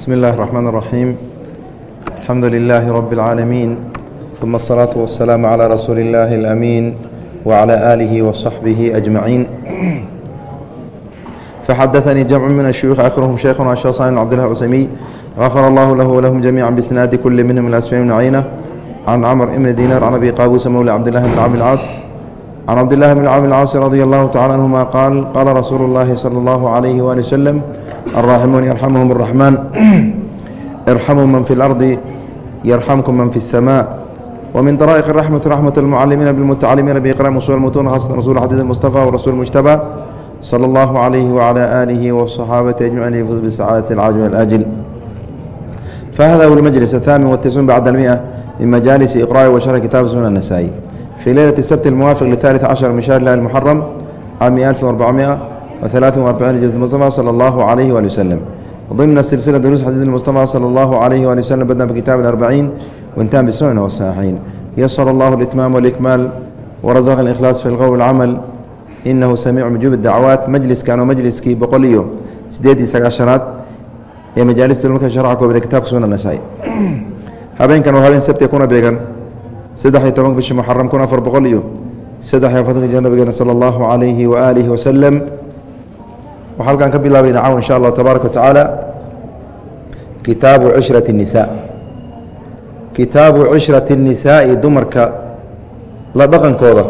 بسم الله الرحمن الرحيم الحمد لله رب العالمين ثم الصلاة والسلام على رسول الله الأمين وعلى آله وصحبه أجمعين فحدثني جمع من الشيوخ آخرهم شيخنا الشيخ صالح بن عبد الله العثيمي غفر الله له ولهم جميعا بإسناد كل منهم الأسفل بن عينة عن عمر بن دينار عن أبي قابوس مولى عبد الله بن عبد العاص عن عبد الله بن عبد العاص رضي الله تعالى عنهما قال قال رسول الله صلى الله عليه وآله وسلم الراحمون يرحمهم الرحمن ارحموا من في الأرض يرحمكم من في السماء ومن طرائق الرحمة رحمة المعلمين بالمتعلمين بإقرام أصول المتون خاصة رسول حديث المصطفى ورسول المجتبى صلى الله عليه وعلى آله والصحابة أجمعين يفوز بالسعادة العاجل والآجل فهذا هو المجلس الثامن والتسعون بعد المئة من مجالس إقراء وشرح كتاب سنن النسائي في ليلة السبت الموافق للثالث عشر من شهر الله المحرم عام 1443 هجرة المصطفى صلى الله عليه وآله وسلم ضمن سلسلة دروس حديث المصطفى صلى الله عليه وآله وسلم بدنا بكتاب الأربعين وانتهى بالسنن والصحيحين يسر الله الإتمام والإكمال ورزق الإخلاص في القول والعمل إنه سميع مجيب الدعوات مجلس كانوا مجلسكii boqol iyo sideed iyo sagaashanaad ee majaalista marka sharca koobida kitaabka sunan nasaa-i habeenkan waa habeen sabti kuna beegan saddex iyo tobanka bishii muxaram kun afar boqol iyo saddex iyo afartanka jir nabigeena sala allahu calayhi waaalihi wasalam waxaa halkaan ka bilaabayna caw insha allahu tabaaraka wa tacaala kitaabu cishrati الnisaa kitaabu cishrati الnisaa'i dumarka la dhaqankooda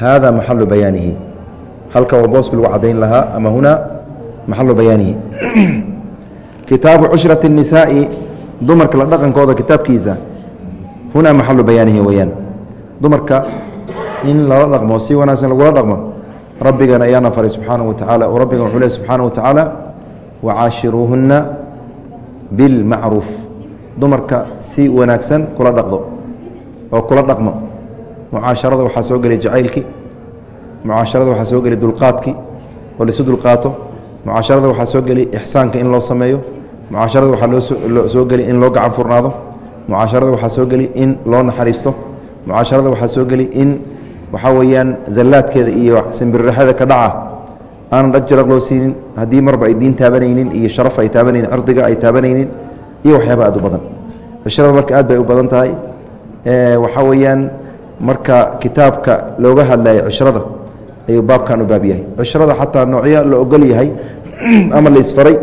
hada maxalu bayaanihi halkan waa booski lagu cadayn lahaa ama hunaa maxalu bayaanihi kitaabu cishrati الnisaa'i dumarka la dhaqankooda kitaabkiisa hunaa maxalu bayaanihi weeyaan dumarka in lala dhaqmo si wanaagsan lagula dhaqmo rabbigan ayaana faray subxaanaه wa tacaala. Oo rabbigan wuxuu ley subxaanaه wa tacaala wacaashiruuhunna bilmacruuf dumarka si wanaagsan kula dhaqdo oo kula dhaqmo. Mucaasharada waxaa soo gelay jacaylkii mucaasharada waxaa soo geli dulqaadkii oo laisu dulqaato. Mucaasharada waxaa soo geli ixsaanka in loo sameeyo. Mucaasharada waxaa soo geli in loo gacan furnaado. Mucaasharada waxaa soo geli in loo naxariisto. Mucaasharada waxaa soo geli in waxaa weeyaan zallaadkeeda iyo simbirraxada ka dhaca aanan dhag jaraq loo siinin haddii marba ay diin taabanaynin iyo sharaf ay taabanaynin cirdiga ay taabanaynin iyo waxyaaba aad u badan. Cishrada marka aad bay u badan tahay. Waxaa weeyaan marka kitaabka looga hadlayo cishrada ayuu baabkan u baab yahay. Cishrada xataa noocyo la ogol yahay ama la isfaray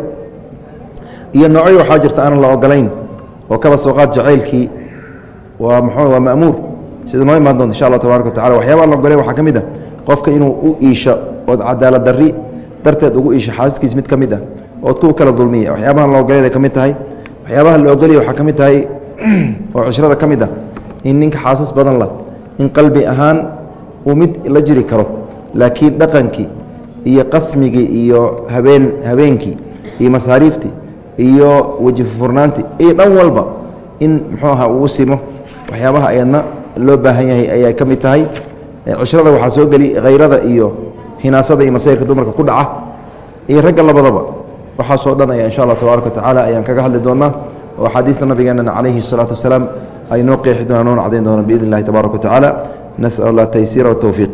iyo noocyo waxaa jirta aanan la ogolayn oo kaba soo qaad jacaylkii waa mxuu waa ma'muur sida noo imaan doonta insha allah tabaraka wa tacala waxyaabaa la ogolay waxaa ka mid ah qofka inuu u iisho ood cadaalad darri darteed ugu iisho xaasaskiis mid ka mid ah ood kuwa kala dulmiya. Waxyaabaha la ogolayna ka mid tahay. Waxyaabaha la ogolaya waxaa ka mid tahay oo cishrada ka mid ah in ninka xaasas badan la in qalbi ahaan uu mid la jiri karo. Laakiin dhaqankii iyo qasmigii iyo habeen habeenkii iyo masaariiftii iyo wejifurnaantii iyo dhan walba in muxuu ahaa uu simo waxyaabaha ayadna loo baahan yahay ayay ka mid tahay. Cishrada waxaa soo geli khayrada iyo hinaasada iyo masayrka dumarka ku dhaca. Iyo ragga labadaba waxaasoo dhan ayaa insha allah tabaaraka wa tacaala ayaan kaga hadli doonaa oo axaadiista nabigeenana calayhi salaatu wasalaam ay noo qeexi doonaan noona cadayn doonaan biidn illahi tabaaraka wa tacaala. Nasal allah taysiira watowfiiq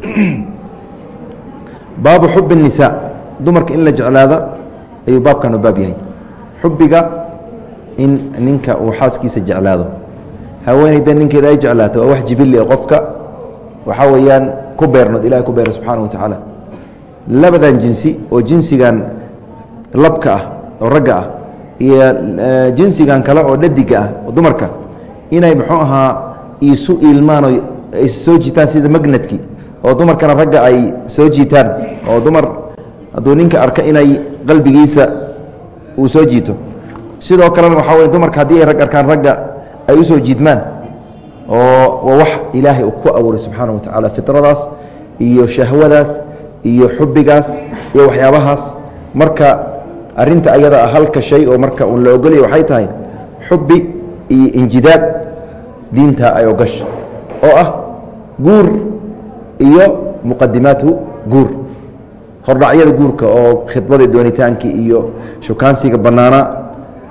baabu xub الnisaa dumarka in la jeclaada ayuu baabkan baab yahay. Xubbiga in ninka uu xaaskiisa jeclaado haweeneyda ninkeeda ay jeclaato waa wax jibili qofka. Waxaa weeyaan ku beernood ilahay ku beera subxaana wa tacaala. Labadan jinsi oo jinsigan labka ah oo ragga ah iyo jinsigan kale oo dhadiga ah oo dumarka inay muxuu ahaa isu iilmaan oo is soo jiitaan sida magnadkii oo dumarkana ragga ay soo jiitaan oo dumar hadduu ninka arka inay qalbigiisa uu soo jiito. Sidoo kalena waxaa weye dumarka haddii ay rag arkaan ragga ay u soo jiidmaan. Oo waa wax ilaahay uu ku abuuray subxaana wa tacaala fitradaas iyo shahwadaas iyo xubbigaas iyo waxyaabahaas. Marka arinta ayada ah halka shay oo marka un la ogolaya waxay tahay xubbi iyo injidaad. Diinta ay ogasha oo ah guur iyo muqadimaatu guur. Hordhacyada guurka oo khidbada doonitaankii iyo shukaansiga bannaana.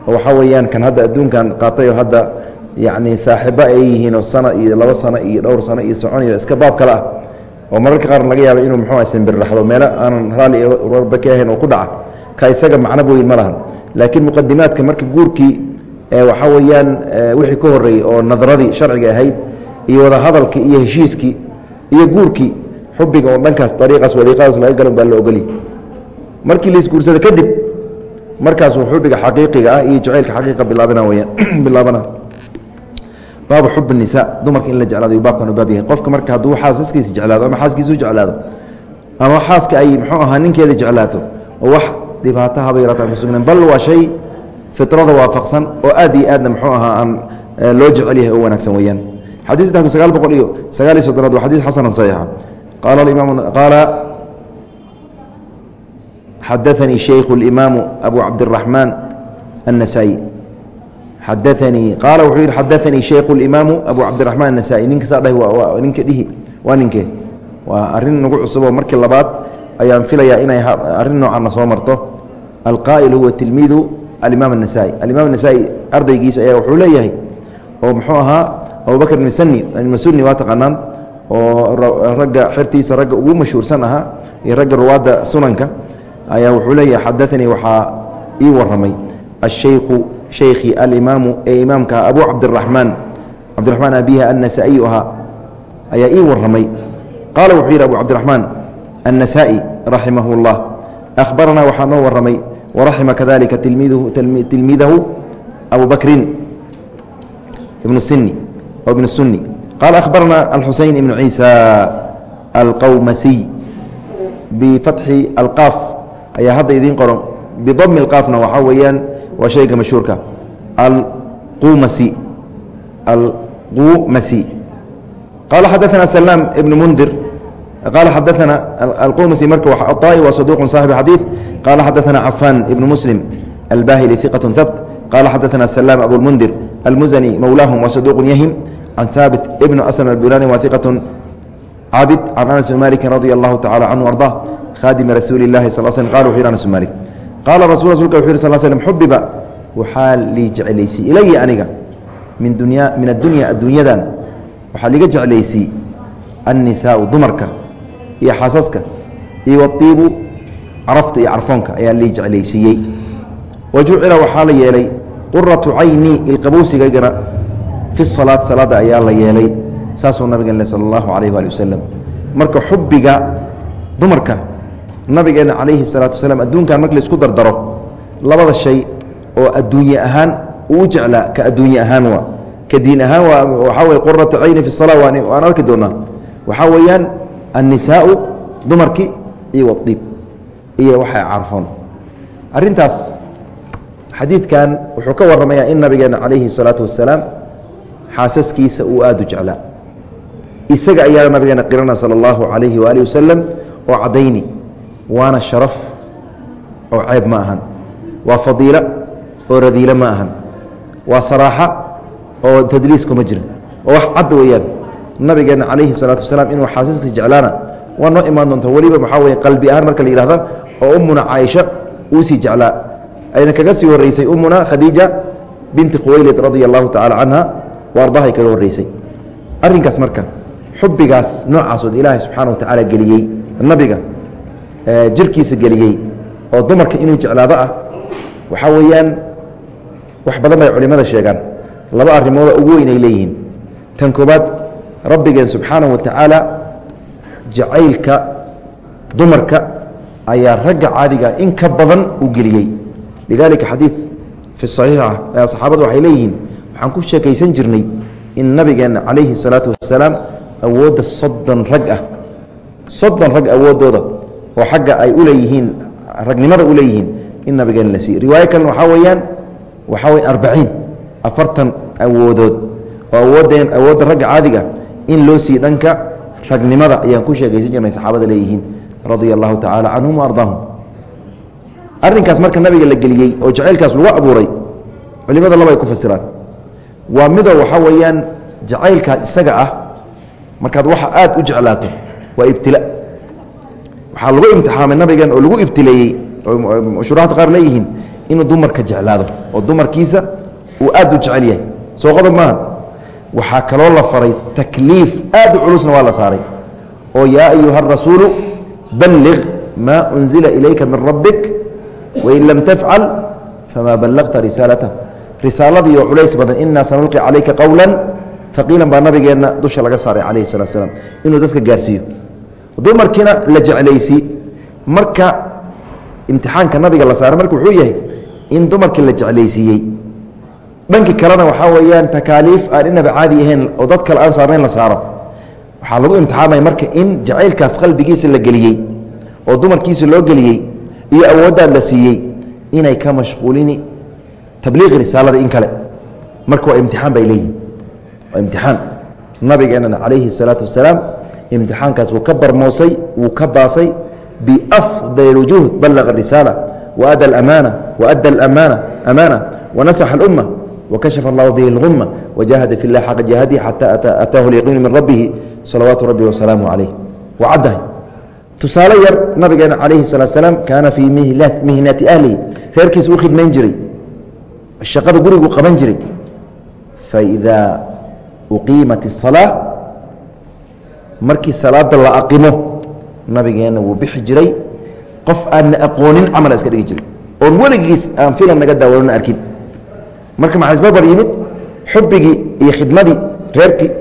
Oo waxaa weeyaan kan hadda adduunkan qaatay oo hadda yacni saaxiibo ay yihiin oo sana iyo labo sano iyo dhowr sano iyo soconayo iska baab kale ah oo mararka qaar laga yaaba inuu muxuu simbirraxdo meelo aanan raalli warba ka ahayn oo ku dhaca ka isaga macno weyn ma lahan. Laakiin muqadimaadka marka guurkii waxaa weeyaan wixii ka horeeyey oo nadradii sharciga ahayd iyo wadahadalkii iyo heshiiskii iyo guurkii xubiga oo dhankaas ariiqaas wadiiqadaas laga galan baa la ogolya markii laisguursado kadib markaasuu xubiga xaqiiqiga ah iyo jacaylka xaqiiqa bilaabana weyaan bilaabana baabu xub nisa dumarka in la jeclaado baabkan baab yahay. Qofka marka hadduu xaasaskiisa jeclaado ama xaaskiisu jeclaado ama xaaska ay muxuu ahaa ninkeeda jeclaato oo wax dhibaato haba yaraato aan kusugneen bal waa shay firada waafaqsan oo aad iyo aadna muxuu ahaa aan eh, loo jecel yahay oo wanaagsan weyaan xadii saddex kun sagaal boqol iyo sagaal iyo soddonaad waa xadiis xasanan saxiixa. Qaala alimaam qaala xadaanii shaykhu اlimaamu abu cabdiraxmaan annasaa-i xadaanii qaala wuxuu yihi xadaanii shaykhu اlimaamu abu cabdiraxmaan الnasaa-i ninka saa dhahay ninka dhihi waa ninke waa arrin nagu cusuboo markii labaad ayaan filayaa inay arrin noocanna soo marto alqaa'il huwa tilmiidu alimaam الnasaa-i alimaam الnasaa-i ardaygiisa ayaa wuxuu leeyahay oo muxuu ahaa abubakr msani masuni waa taqaanaan oo ragga xertiisa ragga ugu mashhuursan ahaa iyo ragga ruwaadda sunanka ayaa wuxuu leeyahay xadaanii waxaa ii waramay ashaykhu shaykhi alimaamu ee imaamka abu cabdiraxmaan cabdiraxmaan abiha annasaa'iyu ahaa ayaa ii waramay qaala wuxuu yidhi abu cabdiraxmaan annasaa'i raximah اllah ahbaranaa waxaa noo waramay waraxima kadalika tilmiidahu abu bakrin sini oo ibn suni qaala ahbarana alxuseyn ibnu ciisa alqowmasiy bifatxi alqaaf. Ayaa hadda idiin qoran. Bidami qaafna waxaa weeyaan waa shayga mashhuurka alqumasi alqumasi qaala xadaana salaam ibnu mundir qaala xadaana alqumasi marka aطaa'i waa saduuq saaxib xadiid qaala xadaana cafaan ibnu muslim albahili iqaة habt qaala xadaana salaam abulmundir almuzani mowlaahum waa saduuq yahim can haabit ibnu aslam albirani waa iqaة cabid can anas bn maliki radi allahu tacala canhu arda khadimi rasuuli اlahi sal sl qala wuxu yh anas malik qaala rasul rasulka wuxu yh sal slm xubiba waxaa lii jeclaysay ilaya aniga min dunya min addunya adduunyadan waxaa liiga jeclaysay annisaau dumarka iyo xaasaska iyo waiibu carafta iyo carfoonka ayaa lii jeclaysiiyey wa waxaa la yeelay quratu cayni ilqabowsigaygana fi salaat salaada ayaa la yeelay saasuu nabigen sal allahu alayh waali wasalam marka xubiga dumarka nabigeena calayhi salaatu wasalaam adduunkan marka la isku dardaro labada shay oo adduunye ahaan uu jeclaa ka adduunye ahaan waa. Ka diin ahaan waa waxaa weye qurata cayni fi sala waan arki doonaa. Waxaa weeyaan annisaau dumarki iyo wadiib iyo waxay carfoon. Arrintaas xadiidkan wuxuu ka warramayaa in nabigeena calayhi salaatu wasalaam xaasaskiisa uu aada u jeclaa. Isaga ayaana nabigeena qirana sala allahu calayhi waaalih wasalam oo caddayni waana sharaf oo ceeb ma ahan. Waa fadiilo oo radiilo ma ahan. Waa saraaxa oo tadliis kuma jirin. Oo wax cad weeyaan. Nabigeena calayhi salaatu wasalaam inuu xaasaskiisa jeclaana waa noo imaan doonta. Weliba waxaa weye qalbi ahaan marka la yihahda oo ummuna caaisha uu sii jeclaa. Ayna kaga sii horreysay ummuna khadiija binti khuwaylid radia allahu tacala canha wa ardahay kaga horreysay. Arrinkaas marka xubbigaas noocaasood ilaahay subxaana wa tacaala geliyey nabiga jirkiisa geliyey oo dumarka inuu jeclaado ah waxaa weeyaan wax badan bay culimmada sheegaan. Laba arrimooda ugu weyn ay leeyihiin. Tan koobaad rabbigeen subxaanahu wa tacaala jacaylka dumarka ayaa ragga caadiga in ka badan u geliyey. Lidalika xadiid fi saxiixa saxaabada waxay leeyihiin waxaan ku sheekaysan jirnay in nabigeenna calayhi salaatu wasalaam awoodda soddon rag ah. Soddon rag awooddooda oo xagga ay u leeyihiin ragnimada u leeyihiin in nabigeena la siiye riwaayo kalena waxaa weeyaan waxaa weye arbaciin afartan awoodood. Oo awoodeen awoodda ragga caadiga in loo siiye dhanka ragnimada ayaan ku sheekaysan jirnay saxaabada leeyihiin radia allahu tacaala canhum wa ardaahum. Arrinkaas marka nabiga la geliyey oo jacaylkaas lagu abuuray culimada laba ku fasiraan. Waa midoo waxaa weeyaan jacaylkaas isaga ah markaad waxa aad u jeclaato waa ibtila waxaa lagu imtixaamay nabigan oo lagu ibtileeyey shuraxda qaar leeyihiin inuu dumarka jeclaado oo dumarkiisa uu aad u jecel yahay. Soo qodob maaha waxaa kaloo la faray takliif aad u culusna waa la saaray. Oo yaa ayuha rasuulu balliq maa unzila ilayka min rabbik wain lam tafcal famaa ballaqta risaalatahu risaaladii oo culays badan inaa sanulqi calayka qowla faqiilan baa nabigeenna dusha laga saaray calayhi salatu slam inuu dadka gaarsiiyo dumarkiina la jeclaysi marka imtixaanka nabiga la saaray marka wuxuu yahay in dumarkii la jeclaysiiyey. Dhanki kalena waxaa weeyaan takaaliif aan inaba caadi ahayn oo dad kale aan saarnayn la saaro. Waxaa lagu imtixaamaya marka in jacaylkaas qalbigiisa la geliyey oo dumarkiisa loo geliyey iyo awooddaad la siiyey inay ka mashquulini tabliiqi risaalada in kale. Marka waa imtixaan bay leeyihiin waa imtixaan. Nabigeenana calayhi الsalaatu wasalaam imtixaankaas wuu ka barmoosay wuu ka baasay biafdal wujuhd ballaqa risaala waada amaana waadda amaana amaana wanasaxa اlumma wakashafa allahu bihi اlguma wajahada fi اllah xaqa jihadihi xata ataahu اlyaqiinu min rabbihi salawaatu rabbi wasalaamu calayh wacaddahay tusaale yar nabigeena calayhi salaat slaam kaana fii mihnati ahlihi reerkiisa u khidmayn jiray shaqada gurigu qaban jiray faidaa uqiimat الsalaa markii salaada la aqimo nabigeenna wuu bixi jiray. Qof aanna aqoonin camala iska dhigi jiray. Oon weligiis aan filan naga daawanona arkin. Marka maxaa isbarbar yimid? Xubbigii iyo khidmadii reerkii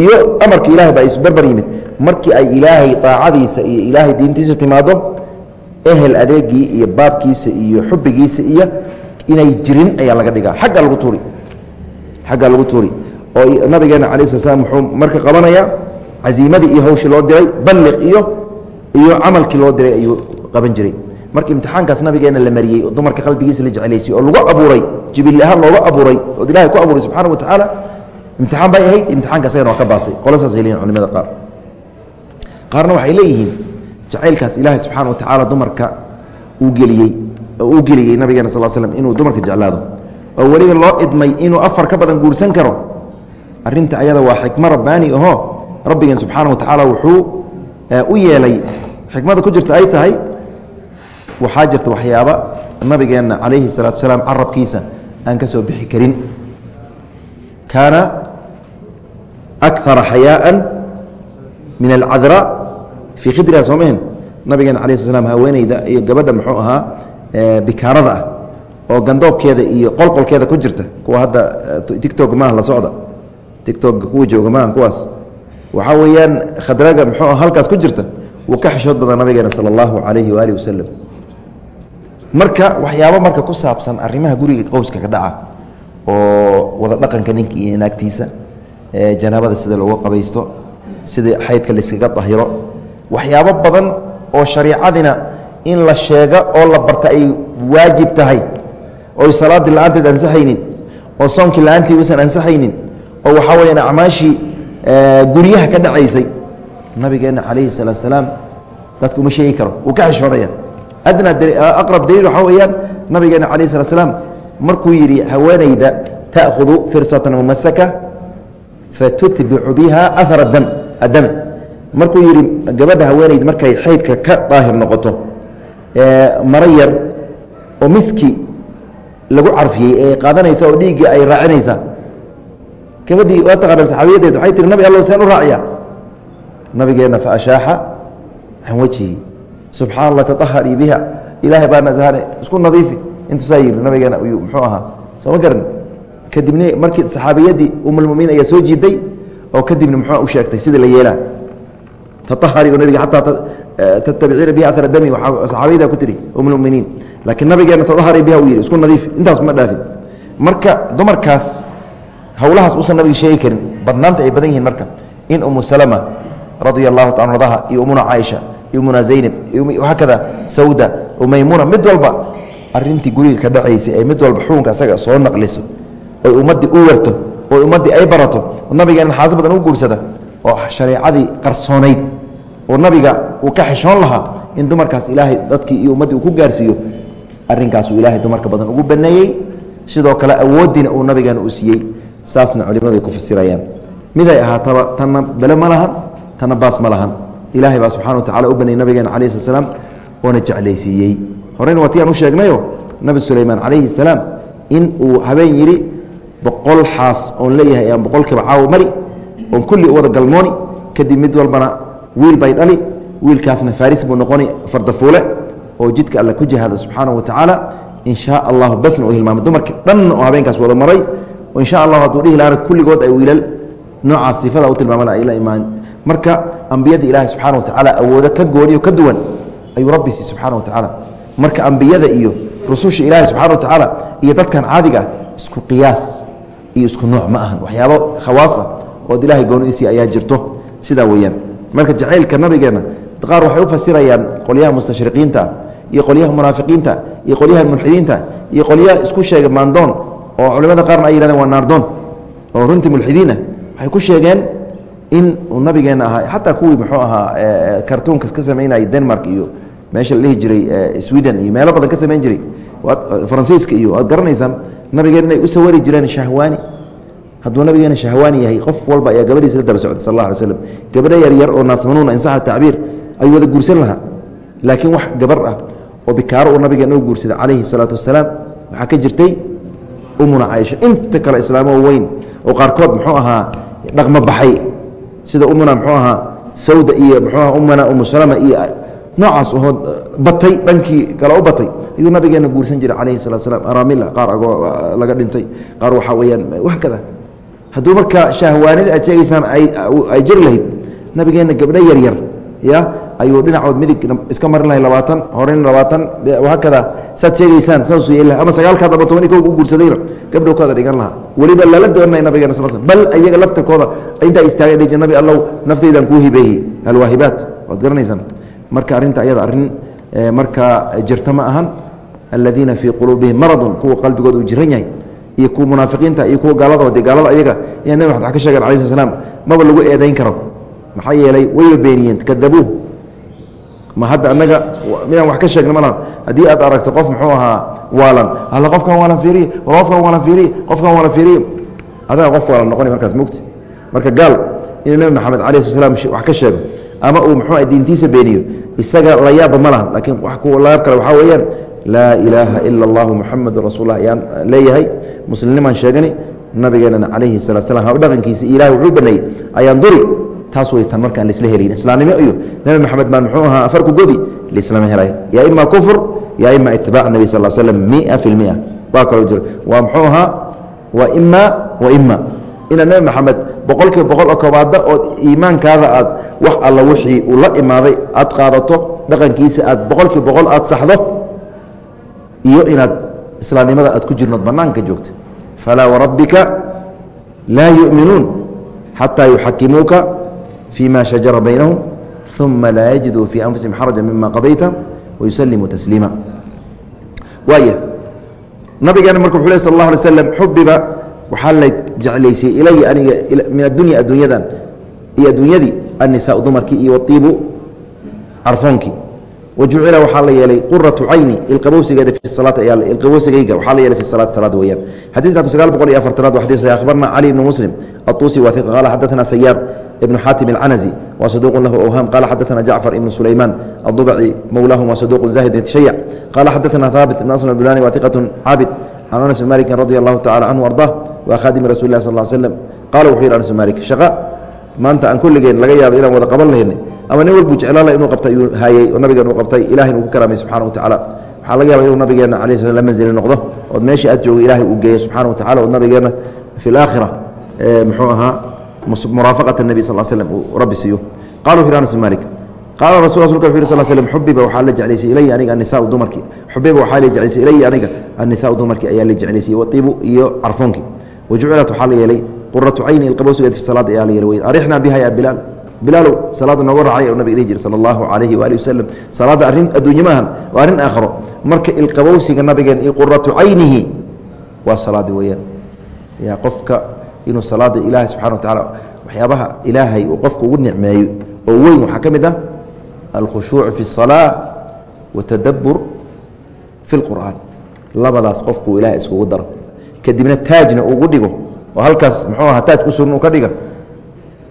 iyo amarkii ilahay baa isbarbar yimid. Markii ay ilaahay aacadiisa iyo ilaahay diintiisa timaado ehel adeegii iyo baabkiisa iyo xubigiisa iyo inay jirin ayaa laga dhigaa. Agga lagu tuuri. Xaggaa lagu tuuri. Oo nabigeena cala sla slam wuxuu marka qabanayaa casiimadii iyo hawshii loo diray balliq iyo iyo camalkii loo diray ayuu qaban jiray. Marka imtixaankaas nabigeena la mariyey oo dumarka qalbigiisa la jeclaysay oo lagu abuuray jibil ahaan looga abuuray ood ilahay ku abuuray subxana wa tacaala imtixaan bay ahayd imtixaanka asagana waa ka baasay. Qolo saasay leeyihiin culimada qaar. Qaarna waxay leeyihiin jacaylkaas ilaahay subxaana wa tacaala dumarka uu geliyey uu geliyey nabigeena sal slm inuu dumarka jeclaado. Oo weliba loo idmay inuu afar ka badan guursan karo. Arrinta ayada waa xikmo rabbaani ahoo rabbigeen subxaana wa tacaala wuxuu u yeelay xikmada ku jirta ay tahay waxaa jirta waxyaaba nabigeenna calayhi salaatu salaam carabkiisa aan ka soo bixi karin. Kaana akara xayaaa min alcadraa fii khidriha soomahn nabigeena ala sl slam haweeneyda iyo gabadha muxuu ahaa bikaarada ah oo gandoobkeeda iyo qolqolkeeda ku jirta. Kuwa hadda tictok maaha la socda. Tictok kuwa jooga maaha kuwaas waxaa weeyaan khadraga muxuu halkaas ku jirta wuu ka xishood badan nabigeena sala allahu calayhi waaalih wasalam marka waxyaabo marka ku saabsan arrimaha guriga qowska ka dhaca oo wada dhaqanka ninka iyo naagtiisa janaabada sida looga qabaysto sida xaydka layskaga dahiro waxyaabo badan oo shariicadina in la sheego oo la barta ay waajib tahay oy salaadii la'aanteed ansaxaynin oo soonkii la'aantii ansaxaynin oo waxaa weyaan acmaashii guryaha ka dhacaysay. Nabigeenna calayhi salaat salaam dadka uma sheegi karo. Wuu ka xishoonaya. Adna aqrab daliil waxaa weeyaan nabigeena calayhi salat slaam markuu yidhi haweenayda ta'khudu firsatan mumasaka fatutbicu biha ahar dam addam markuu yidhi gabadha haweenayda markay xaydka ka daahir noqoto maro yar oo miski lagu carfiyey ee qaadanaysa oo dhiiggii ay raacinaysaa gabadhii waa taqaanaa saxaabiyadeed waxay tihi nabi allow seen u raaciya nabigeenna fa ashaaxa can wejhi subxana allah taaharii biha. Ilaahay baa nasahane isku nadiifi. Intuusaa yidhi nabigeena yuu muxuu ahaa. Soo ma garan? Kadibna markii saxaabiyadii umulmuminiin ayaa soo jiiday oo kadibna muxuu u sheegtay sida la yeelaa. Taahari oo nabiga xataa tatabiciina bihi ahar dami saxaabiyada ku tihi umulmuminiin laakiin nabigeena taahari biha uu yidhi isku nadiifi intaas ma dhaafin. Marka dumarkaas howlahaas uusan nabiga sheegi karin badnaanta ay badan yihiin marka. In umu salama radia allahu taala ardaha iyo umuna caaisha iyo umuna zaynab hakada sawda maymuna mid walba arintii guriga ka dhacaysay ay mid walba xukunka asaga soo naqliso oy ummaddii u warto oy ummaddii ay barato nabigeena xaasi badan u guursada oo shareecadii qarsoonayd oo nabiga uu ka xishoon lahaa in dumarkaas ilaahay dadkii iyo ummaddii uu ku gaarsiiyo arrinkaasuu ilaahay dumarka badan ugu baneeyey sidoo kale awooddiina uu nabigeena u siiyey saasna culimadu ay ku fasirayaan. Miday ahaataba tanna bele ma lahan tanna baas ma lahan. Ilahay baa subxana wa tacala u baneeyey nabigeena calayi slat slam oona jeclaysiiyey. Horeyna waa ti aan u sheegnayo nabi sulaymaan calayhi salaam in uu habeen yidhi boqol xaas oon leeyahay aan boqolkiiba caawo mari oon kulli wada galmooni kadib mid walbana wiil bay dhali wiilkaasna faris buu noqoni fardafuule oo jidka alle ku jihaada subxaana wa tacaala in shaa allahu basna u hilmaamay dumarka. Dhanna oo habeenkaas wada maray insha allahu hadduu dhihi lahaana kulligood ay wiilal noocaas sifada u tilmaamana ay la imaan. Marka ambiyada ilaahay subxana wa tacaala awoodo ka gooniyo ka duwan ayuu rabbi sii subxana wa tacaala marka ambiyada iyo rususha ilaahay subxana wa tacaala iyo dadkan caadiga ah isku qiyaas iyo isku nooc ma ahan. Waxyaabo khawaas ood ilaahay gooni isii ayaa jirto sidaa weeyaan. Marka jacaylka nabigeenna qaar waxay u fasirayaan qolyaha mustashriqiinta iyo qolyaha munaafiqiinta iyo qolyaha mulxidiinta iyo qolyaha isku sheega maandoon oo culimada qaarna ay yihahdeen waa naardoon oo runtii mulxidiinah waxay ku sheegeen in uu nabigeenna ahaa xataa kuwii muxuu ahaa kartuunkas ka samaynayay denmark iyo meesha la dhihi jiray sweden iyo meelo badan ka samayn jiray. Faransiiska iyo waad garanaysaan nabigeen inay u sawari jireen shahwaani. Hadduu nabigeena shahwaani yahay qof walba ayaa gabadhiisa la daba socday sal alla alay slam gabadho yaryar oo naasmanuuna insaxa tacbiir ayuu wada guursan lahaa. Laakiin wax gabar ah oo bikaaro uu nabigeena u guursaday calayhi salaatu wasalaam waxaa ka jirtay umuna caaisha inta kale islaamo weyn oo qaarkood muxuu ahaa dhaqmo baxay. Sida umuna muxuu ahaa sawda iyo muxuu aha umana umu salama iyo noocaas oo batay dhankii kale u batay. Ayuu nabigeena guursan jiray calayhi salatu slam aramila qaar agoo laga dhintay. Qaar waxaa weeyaan wax kada hadduu marka shahwaanida aad sheegaysaan ay jiri lahayd nabigeenna gabdho yaryar ya ayuu dhinacood midig iska marin lahay labaatan horeyn labaatan hakada saad sheegaysaan saasuu yeeli ama sagaalkaad ama toban ko u guursadayna gabdhow dhigan lahaa. Weliba lala doonay nabigeena sal sl bal iyaga laftirkooda intaa istaagay dhiji nabi allow naftaydan kuu hibeeyey alwaahibaat waad garanaysaan. Marka arrinta ayada arrin markaa jirta ma ahan aladiina fii quluubihim maradun kuwa qalbigooda uu jiran yahay iyo kuwa munaafiqiinta iyo kuwa gaalada de gaalada ayaga iya nabig maxad ka sheegen alai sl slam maba lagu eedayn karo. Maxaa yeelay wayba beeniyeen kadabuuh ma hadda anaga midaan wax ka sheegna malaha haddii aad aragto qof muxuu ahaa waalan. Alla qofkan waalan fiiriye wal qofkan waalan fiiriye qofkan waalan fiiriye adaa qof waalan noqoni markaas mogti marka gaal inuu nebi maxamed calayi sl slam wax ka sheego ama uu muxuu diintiisa beeniyo isaga la yaaba ma laha laakiin layaab kale waxaa weeyaan laa ilaaha ila allahu muxamadu rasuullah ayaan leeyahay. Muslimnimaan sheegani nabigeenana calayhi salaa slam habdhaqankiisa ilahay wuxuu baneeyey ayaan duri taas way tan markaan laisla helayn islaamnimo iyo nebi maxamed baan muxuu ahaa afarku godi laislama helay. Yaa ima kufr yaa ima itibaac nebi sal slam mia fi lmia waa kaloo jiro. Waa muxuu ahaa waa ima wa ima inaad nebi maxamed boqol kiiba boqol oo koobaada ood iimaankaada aad wax alla wixii uu la imaaday aad qaadato dhaqankiisa aad boqol kiiba boqol aad saxdo iyo inaad islaamnimada aad ku jirnood banaanka joogta. Falaa warabbika laa yu'minuun xataa yuxakimuuka fima shajara baynahum uma laa yajiduu fii anfusihim xaraja mima qadayta wayusalimuu tasliima waaya nabigeena marka wuxu leh sal allah alay slam xubiba waxaa la jeclaysiyey ilaya aniga min addunya adduunyadan iyo adduunyadii annisaau dumarkii iyo waiibu carfoonkii wajucila waxaa la yeelay quratu cayni ilqabowsigeeda fi salaat ilqabowsigayga waxaa la yeelay fi salaati salaad weeyaan xadiiska ku sagaal boqol iyo afartanaad wa xadiis akhbarna cali ibnu muslim الطusi wa qala xadaثna sayaar ibn xaatim الcanزي wa saduq lahu awham qala xadaثna jacfar ibn sulayman الضubci mowlahum wa saduq zahid bn tashayc qala xadaثna haabit ibn asl bulani wa iqaة caabid can anas bn maliki radi allahu tacala canhu arضah wa khadimi rasuli lah sal slm qala wuxuu yih anas bn malik shaqa maanta aan kulligeen laga yaaba inaan wada qaban lahayna ama nin walbuu jeclaala inuu qabtay ayuu haayey oo nabigeen uu qabtay ilahay uu ku karaamay subxana wa tacala waxaa laga yaba inuu nabigeena ala sl la manzili noqdo ood meeshii aad joogay ilahay uu geeyo subxana wa tacala ood nabigeena fi اlaakhira muxuu ahaa muraafaqat الnebi sal slm uu rabbi siiyo qala wuxu anas malik qaala rasul rasulka wuxu yh sl slm xubiba waxaa la jeclaysay ilaya aniga annisaau dumarkii xubiba waxaa la jeclaysay ilaya aniga annisaau dumarkii ayaa la jeclaysay waibu iyo carfoonkii wajucilat waxaa la yeelay quratu cayni ilqabowsigeed fi salaad ayaa la yeelay weyn. Arixnaa biha ya bilaal? Bilaalow salaada nooga raacay oo nabiga dhihi jira sala allahu calayhi waali wasalam salaadda arrin adduunye maahan waa arrin aakharo. Marka ilqabowsiga nabigeen iyo quratu caynihi waa salaadi weeyaan. Yaa qofka inuu salaada ilaahay subxana wa tacaala waxyaabaha ilaahay uu qofka ugu nicmeeyo oo weyn waxaa ka mid ah alkhushuucu fi الsalaa watadabbur fi اlqur'aan labadaas qofkuu ilahay iskugu daro kadibna taajna ugu dhigo oo halkaas muxuu aha taaj ku sugan uu ka dhiga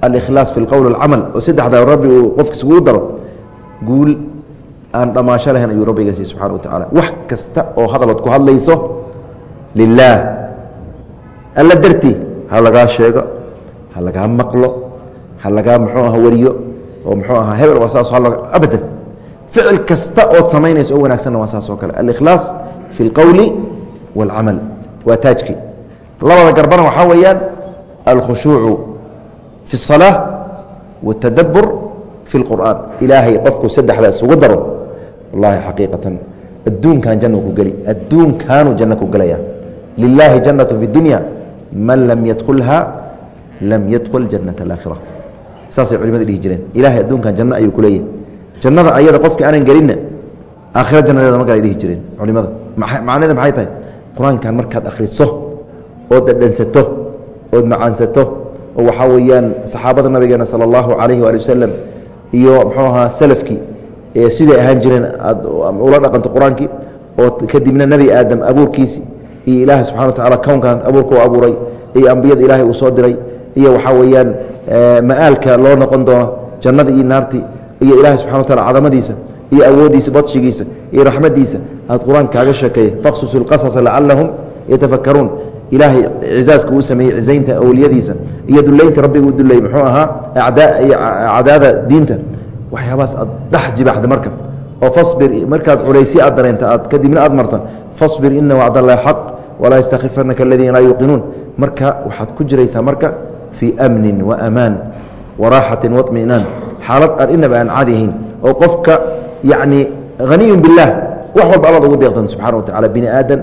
alkhlaas fi اlqowl اlcamal oo saddexdaa rabbi uu qofka iskugu daro guul aan dhammaasho lahayn ayuu rabbiga siiy subxana wa tacaala wax kasta oo hadalood ku hadlayso lilaah alla darti ha lagaa sheego ha lagaa maqlo ha lagaa muxuu aha wariyo oo muxuu ahaa hebel waa saas abadan ficil kasta ood samaynayso oo wanaagsanna waa saas oo kale alikhlaas fi اlqowli wاlcamal waa taajki labada garbana waxaa weeyaan alkhushuucu fi الصalaaة wاtadabur fi اlqur'an ilaahay qofku saddexda isugu daro wallahi xaqiiqatan adduunkan janna ku geli adduunkaanuu janno ku gelaya lilaahi jannaة fi اdunya man lam yadkulha lam yadkul jannaة اlaakhira saasay culimada dhihi jireen. Ilahay adduunkan janno ayuu ku leeyahay. Jannada ayada qofkii aanan gelinna aakhira jannadeeda ma dhihi jireen culimada. Macnaheeda maxay tahay? Qur'aankan markaad akhriso ood dhadhansato ood macaansato oo waxaa weeyaan saxaabada nabigeena sala allahu calayhi waali wasalam iyo muxuu ahaa salafkii siday ahaan jireen aad ula dhaqanto qur'aankii oo kadibna nebi aadam abuurkiisi iyo ilaahay subxana wa tacala kownkan abuurka u abuuray iyo ambiyada ilaahay uu soo diray iyo waxaa weeyaan ma'aalka loo noqon doono jannada iyo naartii iyo ilaahay subxana wa taala cadamadiisa iyo awooddiisa badshigiisa iyo raxmadiisa aad qur'aanka kaaga sheekeeya faqsus ilqasasa lacalahum yatafakaruun ilaahay cizaaska uu sameeyey cizaynta awliyadiisa iyo duleynta rabbiga u duleeyey muxuu ahaa acdaada diinta. Waxyaabahaas aad dhex jibaxda marka. Oo fasbir markaad culaysi aad dareenta aad kadibna aad marto fasbir ina wacd allahi xaq walaa yastakifanaka aladiina laa yuuqinuun marka waxaad ku jiraysaa marka fii amnin wa amaan wa raaxatin waطminaan xaalad aan inaba aan caadi ahayn oo qofka yacni haniyun biاllah wax walba allaad ugu deeqdan subxana wa tacala bini aadan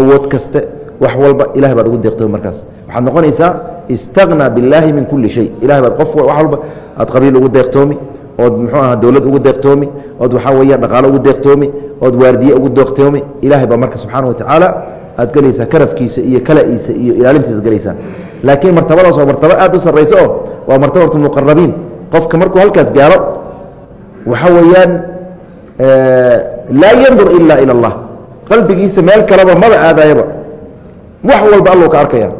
awood kaste wax walba ilahay baad ugu deeqtoomi markaas. Waxaad noqonaysaa istagna billaahi min kulli shay. Ilahay baad qof wax walba aad qabiil ugu deeqtoomi ood muxuu aha dowlad ugu deeqtoomi ood waxaa weeyaan dhaqaalo ugu deeqtoomi ood waardiye ugu deeqtoomi. Ilahay baa marka subxaana wa tacaala aad gelaysaa karafkiisa iyo kala'iisa iyo ilaalintiisa gelaysaa laakiin martabadaas waa martabo aad u sarraysa oo waa martabatu muqarabiin qofka markuu halkaas gaaro waxaa weeyaan laa yandur ila ila اllah qalbigiisa meel kaleba maba aadayaba. Wax walba allu ka arkaya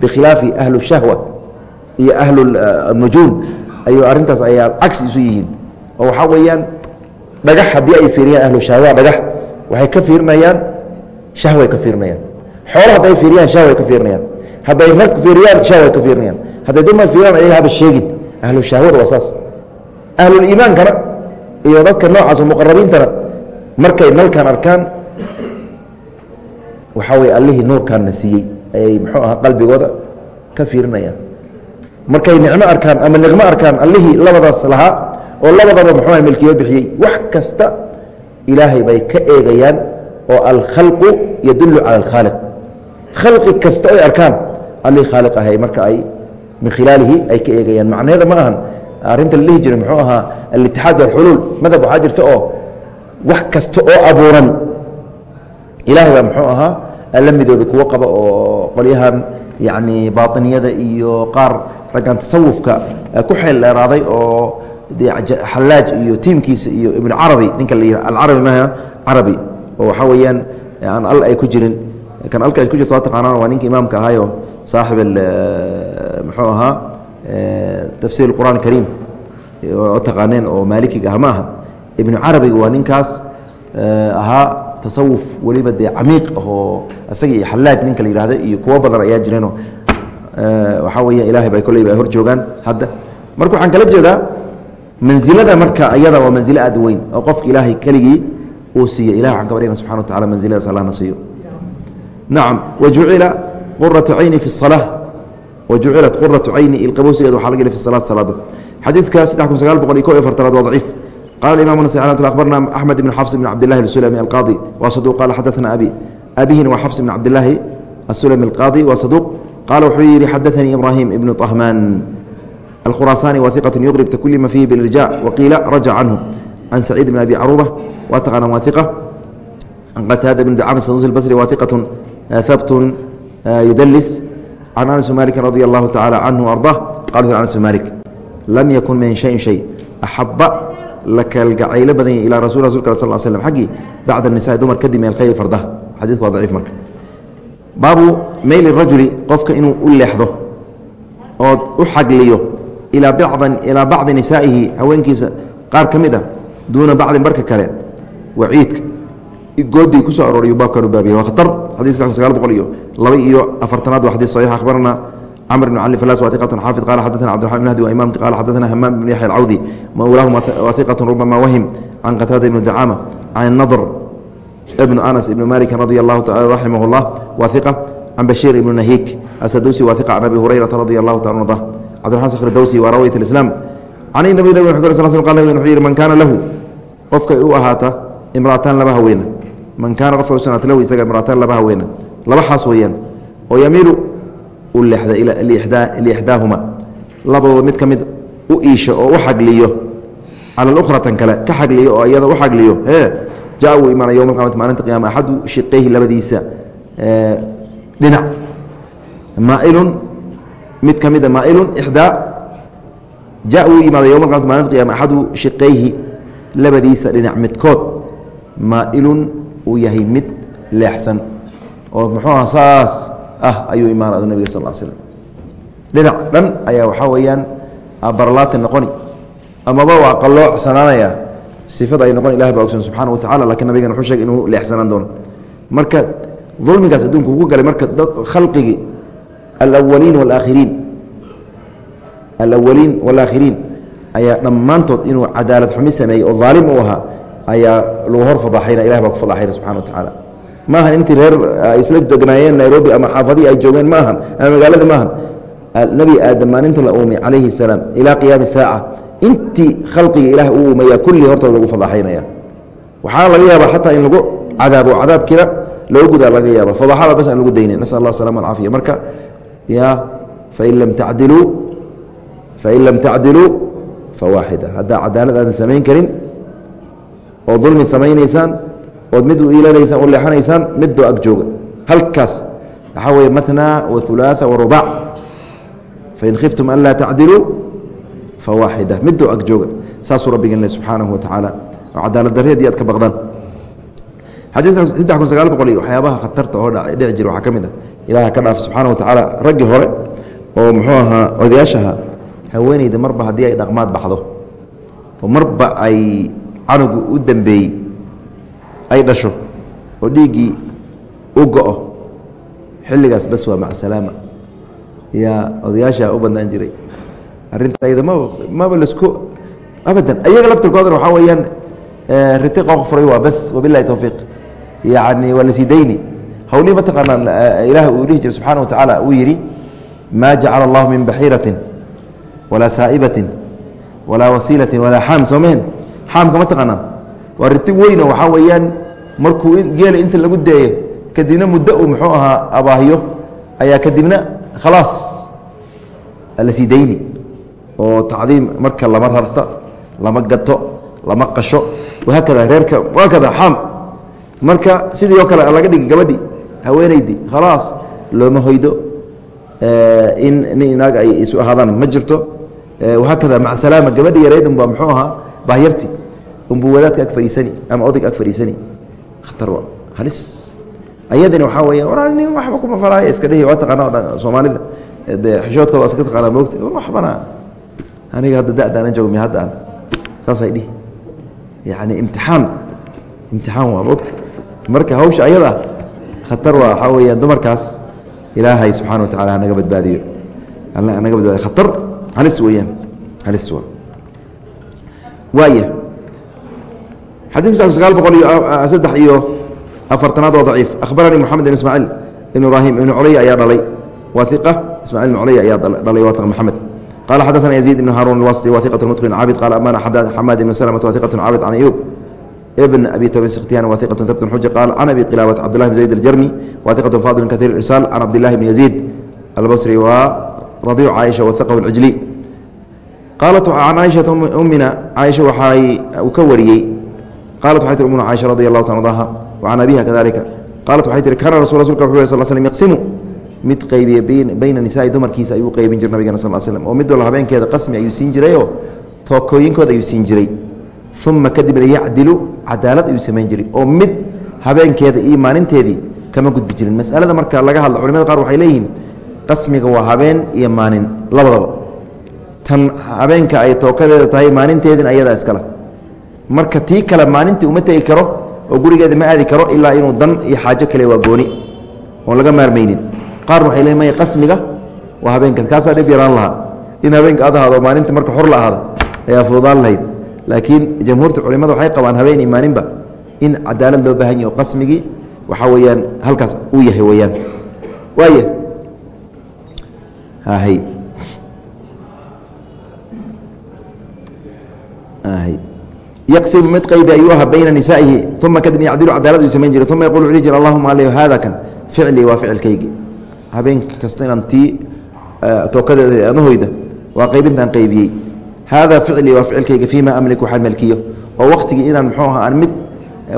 bikhilaafi ahlu shahwa iyo ahlu nujuum. Ayuu arrintaas ayaa cagsi isu yihiin. Oo waxaa weeyaan dhagax haddii ay fiiriyaan ahlu shahwa dhagax. Waxay ka fiirinayaan shahway ka fiirinayaan xoolo hadday fiiriyaan shahway ka fiirinayaan hadday rag fiiriyaan shahway ka fiirinayaan hadday dumar fiiriyaan ayaga haba sheegin ahlu waa saas ahluliimaankana iyo dadka noocaas muqarabiintana markay nalkan arkaan waxaa weye allihii nuurkaanna siiyey ayay muxuu aha qalbigooda ka fiirinayaan markay nicmo arkaan ama niqmo arkaan allihii labadaas lahaa oo labadaba muxuuha milkiyo bixiyey wax kasta ilaahay bay ka eegayaan oo alkhalqu yadullu cala alkhaaliq. Khalqi kasta oy arkaan allihii khaaliq ahay marka ay min khilaalihi ay ka eegayaan. Macnaheeda ma ahan arrinta la dhihi jiray muxuu ahaa alitixaad walxuluul madab waxaa jirta oo wax kasta oo abuuran. Ilahay baa muxuu ahaa la midoobay kuwo qaba oo qolyahan yacni baaطiniyada iyo qaar raggan tasawufka ku xeel dheeraaday oo xallaaj iyo tiimkiisa iyo ibnu carabi ninka la yih alcarabi maha carabi oo waxaa weeyaan aan al ay ku jirin. Kan alka ay ku jirto waa taqaanaan waa ninka imaamka ahaayo saaxib muxuu ahaa tafsiir اqur'an اkariim oo taqaaneen oo maalikiga ah ma aha ibnu carabiga waa ninkaas ahaa tasawuf weliba dee camiiq ahoo isaga iyo xallaaj ninka la yihahdo iyo kuwo badan ayaa jireenoo waxaa weya ilahay bay kolleyba ay hor joogaan hadda. Marka waxaan kala jeedaa mansilada marka ayada waa mansilo aad weyn oo qofka ilaahay keligii uu siiyo ilah waxaan ka baryana subxana wa tacala siiyo. Nacam wajucila quratu cayni fi salaa wajucilat quratu cayni ilqabowsigeed waxaa laga yidhi fi salaat salaada xadiidka saddex kun sagaal boqol iyo kow iyo fartanaad waa daciif. Qala imam nas abarna axmed ibn xafs ibn cabdilahi asulami alqaadi wa saduq qala xadaana abi. Abihina waa xafs ibn cabdilaahi asulami alqaadi waa saduuq qaala wuxuu yidhi xadaanii ibraahim ibnu ahmaan alkhuraasaani wahiqatu yuqrib takuli ma fiihi bilirja. Waqiila rajac canhu can saciid bn abi caruba wa taqana wa iqa can qataada bn dacam sanusi basri wa iqatu habtun yudalis can anas maliki radi allahu tacala canhu arda qala anas malik lam yakun min shayin shay axaba la kalgacaylo badan yahy ilaa rasul rasulka sal l slm xaggii bacda nisaai dumar kadib min alkhayri fardaha xadidku waa daciif marka baabu meyli rajuli qofka inuu u leexdo ood u xagliyo ilaa bacdi nisaa'ihi haweenkiisa qaar ka mid a duuna bacdin barka kale waciidka goodii kusoo arooriyu baabkan u baabiya waa khatar xadidka sagaal boqol iyo laba iyo afartanaad waa xadis saxiix akhbarana cmr بن cli فلاس wa ثiqة xاaفظ qال xadثna cبدالرحمن بن هدي وإmامka qال xadثna hmام بن yaحيى الcawdي mawlaahum wa ثiqة رubama wahm can qataada ibni dacama can nadr ibnu anas ibni maliki radi allahu taala raximah اllah wa iqa can bashiir ibni nahiik asadowsi wa iqa can abi hurayrata radi allahu taala arda cabdiraxman sakhr dowsi waa rawayat islaam can nabi nabig wxu sal sl qal nabig wuxuu yihi man kaana lahu qofkay u ahaata imra'ataan laba haweena man kaana qofka u sugnaata lahu isaga imra'ataan laba haweena laba xaas weeyaan oo yamiilu u leexda liixdaahuma. Labadooda mid ka mid u iisho oo u xagliyo. Cala alukhratan kale ka xagliyo oo iyada u xagliyo. E ja uu imaana yowma alqamati maalinta qiyama axadu shiqayhi labadiisa dhinac. Maailun mid ka mida maailun ixdaa. Ja uu imaada yowma alqamati maalinta qiyama axadu shiqayhi labadiisa dhinac midkood maailun uu yahay mid leexsan oo muxuu aha saas ah ayuu imaana nabiga sal slm dhinac dhan ayaa waxaa weeyaan baralaati noqoni amaba waa qaloocsanaanaya sifada ay noqon ilah baa ogsan subxana wa tacala lakiin nabigan wuxuu sheegay inuu leexsanaan doono. Marka dulmigaas adduunka ugu galay marka khalqigii alawaliin walaaakhiriin alawaliin waalaakhiriin ayaa dhammaantood inuu cadaalad xumi sameeyey oo daalim u ahaa ayaa lagu hor fadaaxayna ilah baa ku fadaaxayna subxana wa tacaala. Maahan intii reer ay isla degnaayeen nairobi ama xaafadihii ay joogeen maahan ama magaalada maahan nebi aadam maalinta la uumay calayhi salaam ilaa qiyaami saaca. Intii khalqiga ilaah uu uumaya kullii hortooda lagu fadaaxaynaya waxaa laga yaabaa xataa in lagu cadaabo cadaabkiina loo gudaa laga yaaba fadaaxada bas aan lagu daynin. Nasal allah asalama alcaafiya marka ya fain lam tacdiluu fain lam tacdiluu fawaaxida haddaa cadaalad aadan samayn karin oo dulmi samaynaysaan ood mid u iilanaysaan u leexanaysaan midoo ag jooga halkaas waxaa weeye mathnaa wa hulaaثa wa rubac fain khiftum an laa tacdiluu fawaaxida midoo ag jooga saasuu rabbigeen le subxaanahu wa tacaala oo cadaalad darreedii aad ka baqdaan saddex kun sagaal boqol iyo ka dhaaf subxana wa tacaala raggii hore oo muxuu ahaa odayaashaha haweeneyda marba haddii ay dhaqmaad baxdo oo marba ay canugu u dambeeyey ay dhasho oo dhiiggii u go-o xilligaas bas waa macsalaama yaa odayaasha u bandaan jiray. Arrinta ayada maba maba lasku abadan ayaga laftirkoodana waxaa weeyaan riti qooq furay waa bas wabilahi towfiiq yacni waa la sii dayni. Hawlihii mataqaanaan ilaah uu dhihi jiray subxana wa tacaala uu yidhi maa jacala allahu min baxiiratin walaa saa'ibatin walaa wasiilatin walaa xaam soomehen xaamka ma taqaanaan waa riti weyno waxaa weeyaan markuu geela inta lagu deeyo kadibna muddo uu muxuu ahaa abaahiyo ayaa kadibna khalaas la sii dayni oo tacdiim marka lama rarta lama gato lama qasho wahaakada reerka wahaakada xaam marka sidii oo kale laga dhigi gabadhi haweeneydii khalaas looma hoydo in nin inaag ay isu ahaadaan ma jirto wahaakada macsalaama gabadhi yareyd unbaa muxuu ahaa baahyarti unbuu wadaadka ag fadhiisani ama odayga ag fadhiisani. Khatar wa halis. Ayadani waxaa weya war nin waxba kuma falaaya iska dhihi waa taqaana soomaalida. De xishoodkooda iska taqaanaa moogta waxbana aniga hadda da-daanan joogo mi hadda aan. Saasay dhihi. Yacni imtixaan. Imtixaan waa moogta marka hawsha ayada khatar waa waxaa weeya dumarkaas ilaahay subxana wa tacala hanaga badbaadiyo. Alla hanaga badbaadiyo. Khatar halis weeyaan halis waa waaya xadii saddex sagaal boqol iyo saddex iyo afartanaad waa daciif akhbaranii moxamed ibn ismaaciil ibn ibraahim ibn culaya ayaa dhalay waa iqa ismacil ibn culaya ayaa dhalay waa maxamed qala xadaثna yaزيid ibn haarun اlwasطi wa iqaة mutqin caabid qala amana xamaad ibn slmة wa iqaة caabid can ayub ibn abi tabin skhtyan wa iqaة habt xuja qaal can abi qilaabat cabdالlahi bn zayd اljarmi wa iqaة fadl kaثيr irsaal can cabdillahi bn yaزيid albصri wa radiic caaisha waqahu اcijli qaalat can caaishaةa umina caaisha waxay ka wariyey qaalat waxay tii umuna caaisha radi allahu ta ardaha wa abiha kadalika qaalat waxay tihi kana rasul rasulka wuxuu sal slm yaqsimu mid qaybiye bayna nisaai dumarkiisa ayuu qaybin jira nabigana sal slm oo mid walba habeenkeeda qasmi ayuu siin jirayoo tookooyinkooda ayuu siin jiray uma kadibna yacdilu cadaalad ayuu samayn jiray oo mid habeenkeeda iyo maalinteedii kama gudbi jirin masalada marka laga hadlo culimada qaar waxay leeyihiin qasmiga waa habeen iyo maalin labadaba tan habeenka ay tookadeeda tahay maalinteedina ayadaa iskale marka tii kale maalintii uma tegi karo oo gurigeeda ma aadi karo ilaa inuu dan iyo xaajo kale waa gooni oon laga maarmaynin. Qaar waxay le qasmiga waa habeenka. Kaasaa dhib yaraan lahaa. In habeenka aad ahaado maalinta marka xor la ahaada ayaa fududaan lahayd. Laakiin jamhuurta culimada waxay qabaan habeen imaaninba in cadaalad loo baahan yaho qasmigii waxaa weeyaan halkaas uu yahay weyaan waaya yaqsimu mid qaybi ayuu ahaa bayna nisaa'ihi uma kadib yacdilu cadaalad uu samayn jiray uma yaqulu wuxuu jir allahuma aley hada kan ficlii waa ficilkaygi. Habeen kasta inaan tii tookadeeda anahoyda waa qaybintaan qaybiyey hada ficlii waa ficilkayga fiima amlik waxaan malkiyo. Oo waktigii inaan muxuu aha aan mid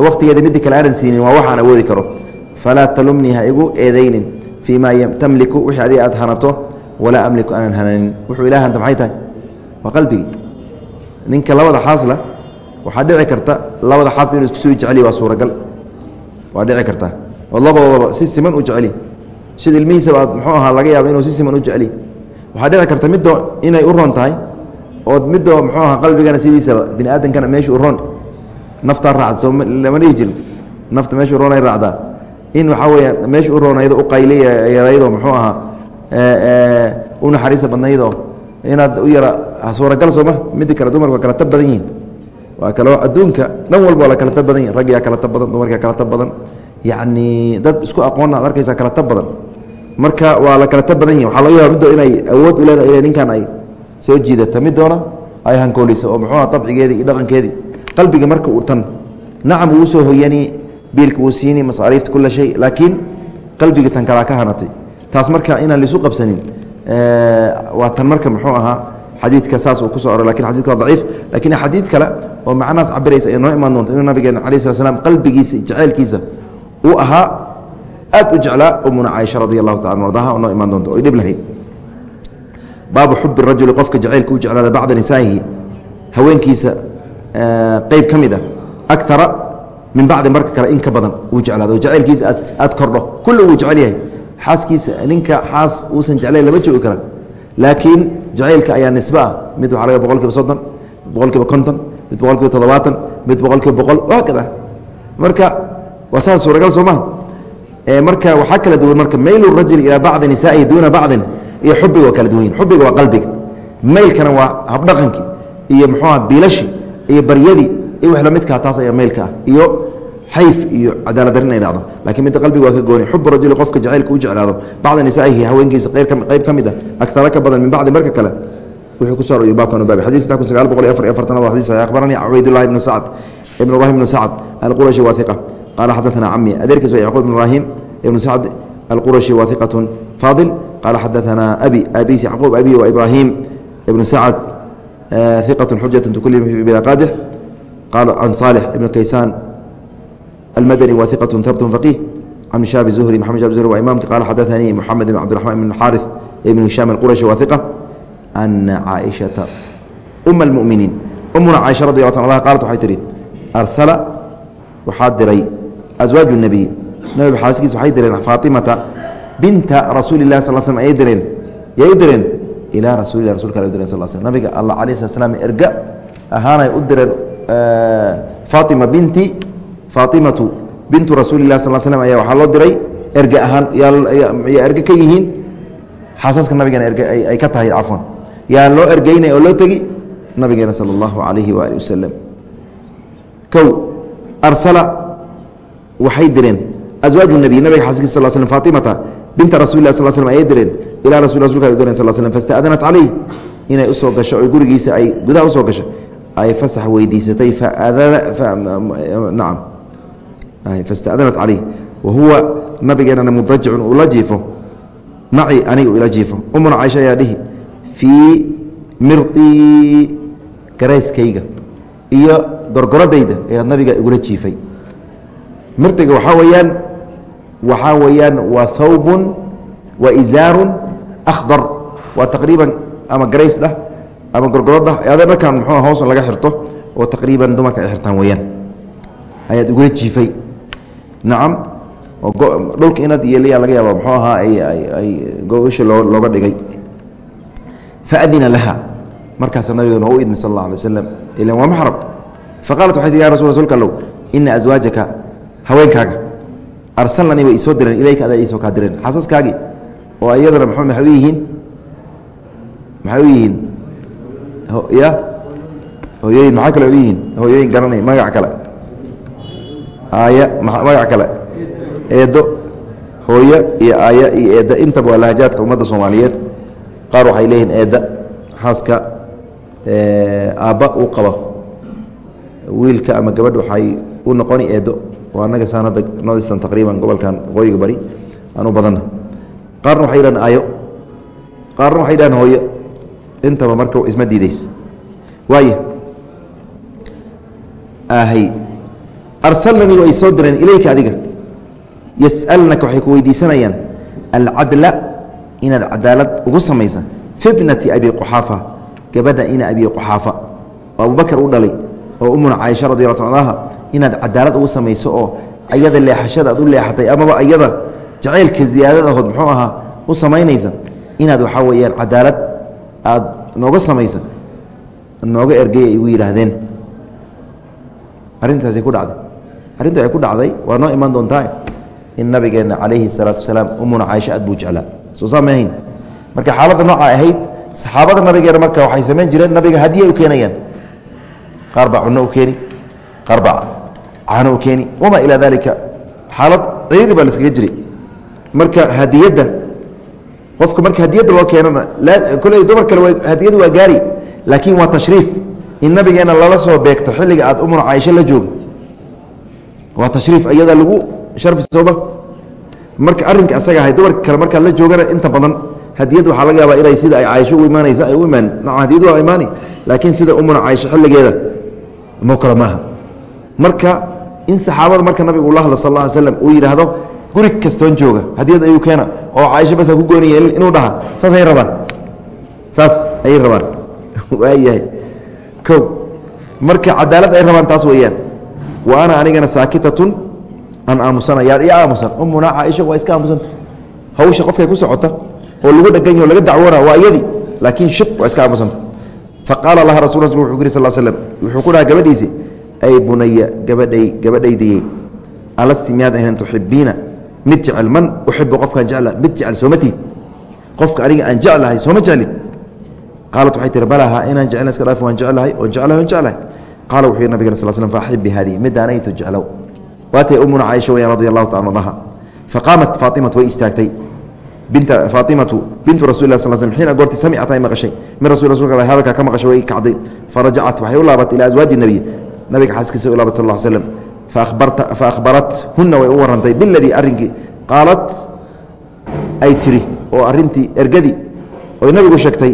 waktigeeda midda kale aanan siinin waa waxaan awoodi karo. Falaa talumnii ha igu eedaynin fii tamliku wixii adiga aad hanato walaa amliku aanan hananin. Wuxuu ila hanta maxay tahay? Waa qalbigii ninka labada xaasla waxaa dhici karta labada xaasba inu isku soo jeceliy waa suuragal. Waa dhici karta. Oo labadoodaba si siman u jeceli. Sida ilmihiisaba muxuu ahaa laga yaaba inuu si siman u jeceli. Waxaa dhici karta middo inay u roon tahay ood middo muxuu ahaa qalbigana sidiisaba bini aadamkana meesha u roon. Naftaa raacda soo lama dhihi jirin. Nafta meesha u roon ay raacdaa. In waxaa weeya meesha u roon ayado u qaylayaraydo muxuu ahaa u naxariista badnaydoo inaad u yara suuragal sooma midda kale dumarka waa kala tab badan yihiin waa kaloo adduunka dhan walba waa la kala badan yihiin raggiyaa kala badan dumarkaa kala badan. Yacni dad isku aqoonna ad arkaysaa kala badan. Marka waa la kala badan yihiin waxaa laga yaaba middo inay awood u leedahay ina ninkan ay soo jiidata middoona ay hankooliso oo muxuuha dabcigeedii iyo dhaqankeedii. Qalbiga marka uu tan nacam uu soo hoyani biilka uu siini masaariifta kula shay. Laakiin qalbiga tan kalaa ka hanatay. Taas marka inaan laisu qabsanin waa tan marka muxuu ahaa xadiidka saas uu ku soo oro laakiin xadidka waa daciif. Lakin xadiid kale oo macnahaas cabiraysa ay noo imaan doonto inuu nabigeena alayh slat slam qalbigiisa jaceylkiisa uu ahaa aad u jeclaa umuna caaisha radi allahu taala ardaha oo noo imaan doonto oy dhib lahayd. Baabu xubi rajuli qofka jaceylka u jeclaada bacda nisaa'ihi haweenkiisa qeyb ka mid a akara min bacdi marka kale in ka badan uu jeclaado. Aad aad kordho kulli wuu jecel yahay xaaskiisa ninka xaas uusan jeclayn lama joogi kara laakiin jacaylka ayaa nisbe ah mid waxa laga boqol kiiba soddon boqol kiiba konton mid boqol kiiba toddobaatan mid boqol kiiba boqol hakada marka waa saas suuragal soo maha. Marka waxaa kala duwan marka maylu rajuli ilaa bacdi nisaa'ihi duuna bacdin iyo xubiga waa kala duwan yihiin xubiga waa qalbiga. Maylkana waa habdhaqankii iyo muxuuha biilashi iyo baryadii iyo wix lamidkaa taas ayaa maylka ah iyo xayf iyo cadaaladdarin inay dhacdo. Lakiin midda qalbiga waa ka gooni. Xubu rajuli qofka jacaylka u jeclaado. Bacda nisaa'ihi haweenkiisa qayb ka mid a agtara ka badan min bacdi marka kale. Wuxuu ku soo aroyo baabkan baabi xadis saddex kun sagaal boqol iyo afar iyo afartanaad waa xadis saxiix akhbaranii cubaydullahi ibnu sacd ibn ibrahim ibnu sacd alqurashi waa hiqa qaala xadaثana cami adeerkiis waa yacquub ibn ibrahim ibnu sacd alqurashi waa hiqatun faadil qaala xadaثana abi abis yacquub abi wa ibrahim ibnu sacd hiqatun xujatun tukuli bila qaadix. Qaala can saalix ibnu kaysaan المدني وثقة ثبت فقيه عن شاب الزهري محمد شاب الزهري وإمامك قال حدثني محمد بن عبد الرحمن بن الحارث بن هشام القرشي وثقة أن عائشة أم المؤمنين أمنا عائشة رضي الله عنها قالت waxay tihi أرسل waxaa diray أزواaج النبي نبي xaaskiis waxay direen فاطمةa بنta رasuuل الlah صل sلم ayay direen yay u direen إلى رasuل lah rasulka u direen sل sلم nabiga alla عليه الصلa سلام erga ahaanay u direen فاطمة بنti faatimatu bintu rasuuli lah sal slm ayaa waxaa loo diray erge ahaan yaa erge ka yihiin. Xaasaska nabigana erge ay ka tahay cafwan. Yaa loo ergeynay oo loo tegi nabigeena sala allahu calayhi waali wasalam kow arsala waxay direen. Aswaaju nabiy nabiga xaaskiisa sal slm faatimata binta rasuli sal slm ayay direen. Ilaa rasul rasulka ay u sal slm fastaadanat calayh inay u soo gasho oo gurigiisa ay gudaha u soo gasho ay fasax weydiisatay nacam fastadanat caleyh wahuwa nabigeenana mudajicun ula jiifo. Maci aniga ila jiifo. Umuna caisha ayaa dhihi fii mirtii garayskayga iyo gorgoradayda ayaad nabiga igula jiifay. Mirtiga waxaa weyaan waxaa weyaan waa thawbun wa izaaru akhdar waa taqriiban ama garays ah ama gorgorod ah adee markaan mxu laga xirto oo taqriiban dumarka ay xirtaan weyaan ayaad igula jiifay nacam dhulka inaad yeelaya laga yaaba muxuu ahaa ay gogasha loo looga dhigay. Faadina laha. Markaasa nabigana u idmi sal اla alay waslam ilan waa maxram faqaalat waxay tii ya rasul rsulka allow ina aswaajaka haweenkaaga arsalnanii way isoo direen ilayka adaa iisoo kaa direen xaasaskaagii oo iyadana mxu maxay u yihiin? Maxay u yihiin? Ya? Hooyooyin maxaa kale yihiin? Hooyooyin garanay magac kale aaya magac kale. Eedo hooyo iyo aaya iyo eedda. Intaba waa lahajaadka ummadda soomaaliyeed qaar waxay leeyihiin eedda. Xaaska aabba uu qabo wiilka ama gabadh waxay u noqoni eedo waa anaga saan hadda nodistan taqriiban gobolkan waqooyiga bari aan u badanna. Qaarna waxay yidhahan aayo. Qaarna waxay yidhahan hooyo. Intaba marka isma diidays waaya ahay arsalnanii way soo direen ilayka adiga. Yas'alnaka waxay ku weydiisanayaan alcadla inaad cadaalad ugu samaysa. Fi bnati abi quxaafa gabadha ina abi quxaafa oo abubakar u dhalay oo umuna caaisha radi alla ta anha inaad cadaalad ugu samayso oo ayada leexashada aad u leexatay amaba ayada jacaylka ziyaadadahood muxuu ahaa u samaynaysa. Inaad waxaa weeyaan cadaalad aad nooga samaysa nooga ergey ay igu yidhaahdeen. Arrintaasay ku dhacday arrinta waxay ku dhacday waa noo imaan doontaa in nabigeenna calayhi salaatu wasalaam umuna caaisha aad buu jeclaa. Soo saa ma ahayn. Marka xaaladda nooca ahayd saxaabada nabigeena marka waxay samayn jireen nabiga hadiya u keenayaan. Qaar baa cunno u keeni qaar baa caano u keeni. Wamaa ilaa daalika. Xaalad ciiri baa laskaga jiray. Marka hadiyadda qofka marka hadiyadda loo keenana kolley dumar kale hadiyadu waa gaari laakiin waa tashriif. In nabigeena lala soo beegto xilliga aad umuna caaisho la jooga waa tashriif iyada lagu sharfi sooma marka arrinka asaga ahay dumarka kale markaad la joogana inta badan hadiyad waxaa laga yaabaa inay sida ay caaisho u imaanaysa ay u imaan. Nacam hadiyadu waa imaani laakiin sida umuna caaisho xilligeeda mo kale maaha. Marka in saxaabada marka nabiga ula hadla sal lla ly slam uu yidhaahdo guri kastoon jooga hadiyad ayuu keena oo caaisho basa ku gooniye inuu dhaha saas ayay rabaan. Saas ayay rabaan. Waayahay. O marka cadaalad ay rabaan taas weeyaan wa ana anigana saakitatun an aamusana. Yaa aamusan. Umuna caaisha waa iska aamusanta hawsha qofkay ku socota oo lagu dhegany o laga dacwoona waa iyadii laakiin shib waa iska aamusanta. Faqaala laha rasul wuxuu ku yiri sal slm wuxuu ku dhaha gabadhiisi ay bunaya gabadhay gabadhaydiyey alasti miyaad ahayn tuxibiina mid jecel man uxibu qofkaan jecla mid jecel sooma tiid qofka aniga aan jeclahay sooma jeclin. Qaalat waxay tihi balaha inaan jeclna iska dhaaf waan jeclahay oon jeclahay on jeclahay qaala wuxuu yihi nabigana sal slm faaxib bi hadihi midaanaytu jeclow waatay umuna caaisha weyan radi allahu taala adaha faqaamat faatimatu way istaagtay binta faatimatu bintu rasul sl sl xiina goorti samicata ay maqashay min rasul rasulka hadalkaa ka maqashay way kacday farajacat waxay u laabatay ilaa aswaaji nebiy nabiga xaaskiisa u laabatay sal slm fa akhbarathuna way u warantay biladii arrinkii qaalat ay tiri oo arintii ergadii oy nabigu sheegtay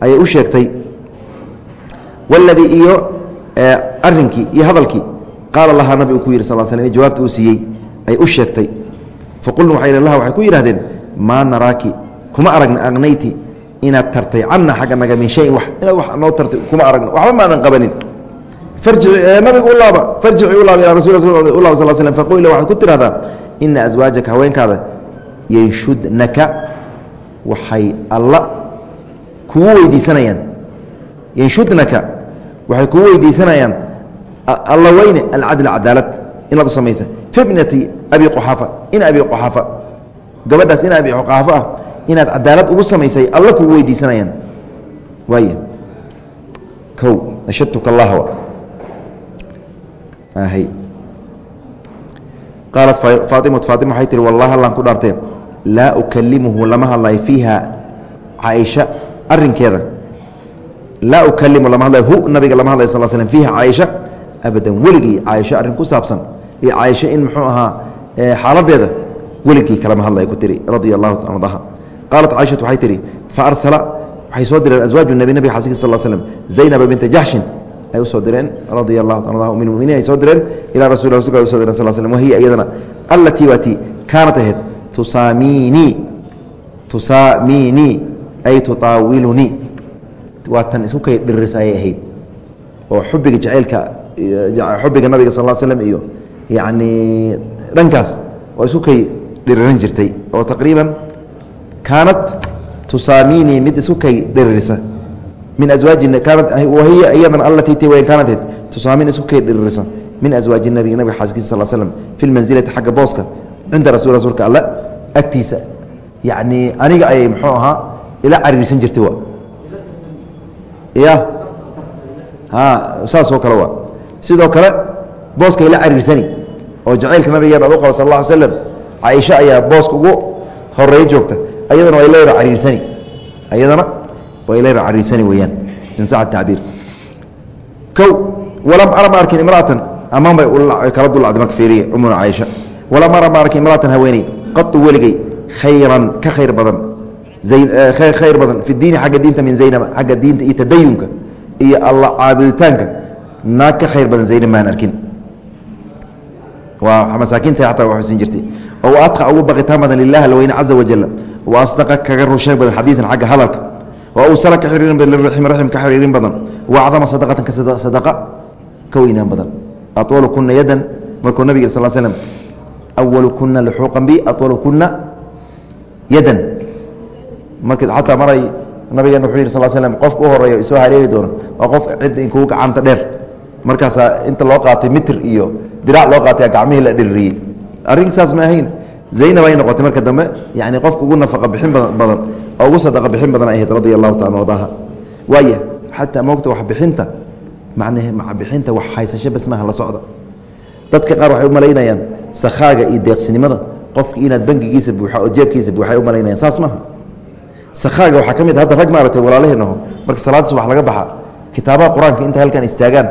ayay u sheegtay waladii iyo arinkii iyo hadalkii qaala lahaa nabigu ku yihi sal sl jawaabta uu siiyey ay u sheegtay. Faqulna waxay laha waxay ku yidhahdeen maa naraaki kuma aragna aqnayti inaad tartay cana xagga naga min shayin wax inaad wax noo tartay kuma aragna waxba maadan qabanin. Nabigu u laaba slm waxay kugu weydiisanayaan alla weyne alcadl cadaalad inaad u samaysa. Fibnati abi quxaafa in abi quxaafa gabadhaas in abi quxaafo ah inaad cadaalad ugu samaysay alla kugu weydiisanayaan. Waay kow ashadtuka allah qaalat faaimatu faatima waxay tihi wallahi allaan ku dhaartee laa ukalimuhu lama hadlayo fiiha caaisha arinkeeda laa ukalimu lama hadlayo hu nabiga lama hadlayo sal slm fiiha caaisha abadan weligii caaisho arrin ku saabsan. Iyo caaisho in muxuu ahaa xaaladeeda weligii kalama hadlaya ku tiri radia allahu ardaha qaalat caaishatu waxay tihi fa arsala waxay soo direen aswaaju nebi nabiga xaski sal slm zaynaba binta jaxshin ay u soo direen radia allahu ardaha min muminiin ay soo direen ilaa rasul rasulka ay u soo direen. Sal slm wahiya iyadana allatii waati kaanat ahayd tusaamiinii tusaamiinii ay tuaawilunii waa tan isku kay dhiriris ayay ahayd. Oo xubiga jacaylka xubiga nabiga sal l slm iyo yacni dhankaas oo isu kay dhiriran jirtay. Oo taqriiban kaanat tusaamiinii mid isku kay dhiririsa min awaaji kaanat wahiya iyadana allatii t wayn kaanat tusaamin isku kay dhiririsa min aswaaji nabiga nabiga xaaskiisa sal slm fi lmansilati xagga booska cinda rasul rasuulka alle agtiisa. Yacni aniga ayay muxuu ahaa ila cariirsan jirtay ya saasoo kale waa. Sidoo kale booskay la cariirsani oo jacaylka nabigeena ad u qaba sal alla slam caaisha ayaa booska ugu horeey joogta. Ayadana way leera cariirsani. Ayadana way leera cariirsani weeyaan in sax tacbiir kow walam ara ma arkin imraatan amaan bay kala dulacday marka fiiriya umuna caaisha walam ara ma arkin imraatan haweeney qatu weligey khayran ka khayr badan khayr badan fi diini xagga diinta min zaynaba xagga diinta iyo tadayunka iyo alla caabuditaanka. Naag ka khayr badan zaynab maan arkin. Waa masaakiinta ataa waxusin jirtay. Oo adqa ugu baqitaan badan lilah alweyne caza wajal wa asdaqa kaga rusheeg badan xadiidan xagga hadalka. Wa awsala ka xiriirin badan liraxim raxim ka xiriirin badan. Wa acdama sadaqatan ka sadaqa ka weynaan badan. Atwalu kuna yadan markuu nabig sal slm awalu kuna luxuuqan bi atwalu kuna yadan xataa maray nabigeena wuxuu yidhi sal slm qofka u horreeya isoo haleeli doono waa qof cidda inkuu gacanta dheer. Markaasaa inta loo qaatay mitr iyo diraac loo qaatay gacmihii la dhiririyey arrin saas ma ahayn. Zaynab ay noqotay marka dambe yani qofka ugu nafaqa bixin badan oo ugu sadaqa bixin badan ay ahayd radia allahu taala ardaaha waaya xataa moogta wax bixinta macnahe maca bixinta wax haysasho bas maaha la socda. Dadka qaar waxay u malaynayaan sakhaaga iyo deeqsinimada. Qofka inaad bangigiisa buuxa oo jeebkiisa buuxa u malaynayaan saas maaha sakhaaga waxaa ka mid hadda rag maaragtay walaalaheenaho marka salaada subax laga baxa kitaabaha qur'aanka inta halkan istaagaan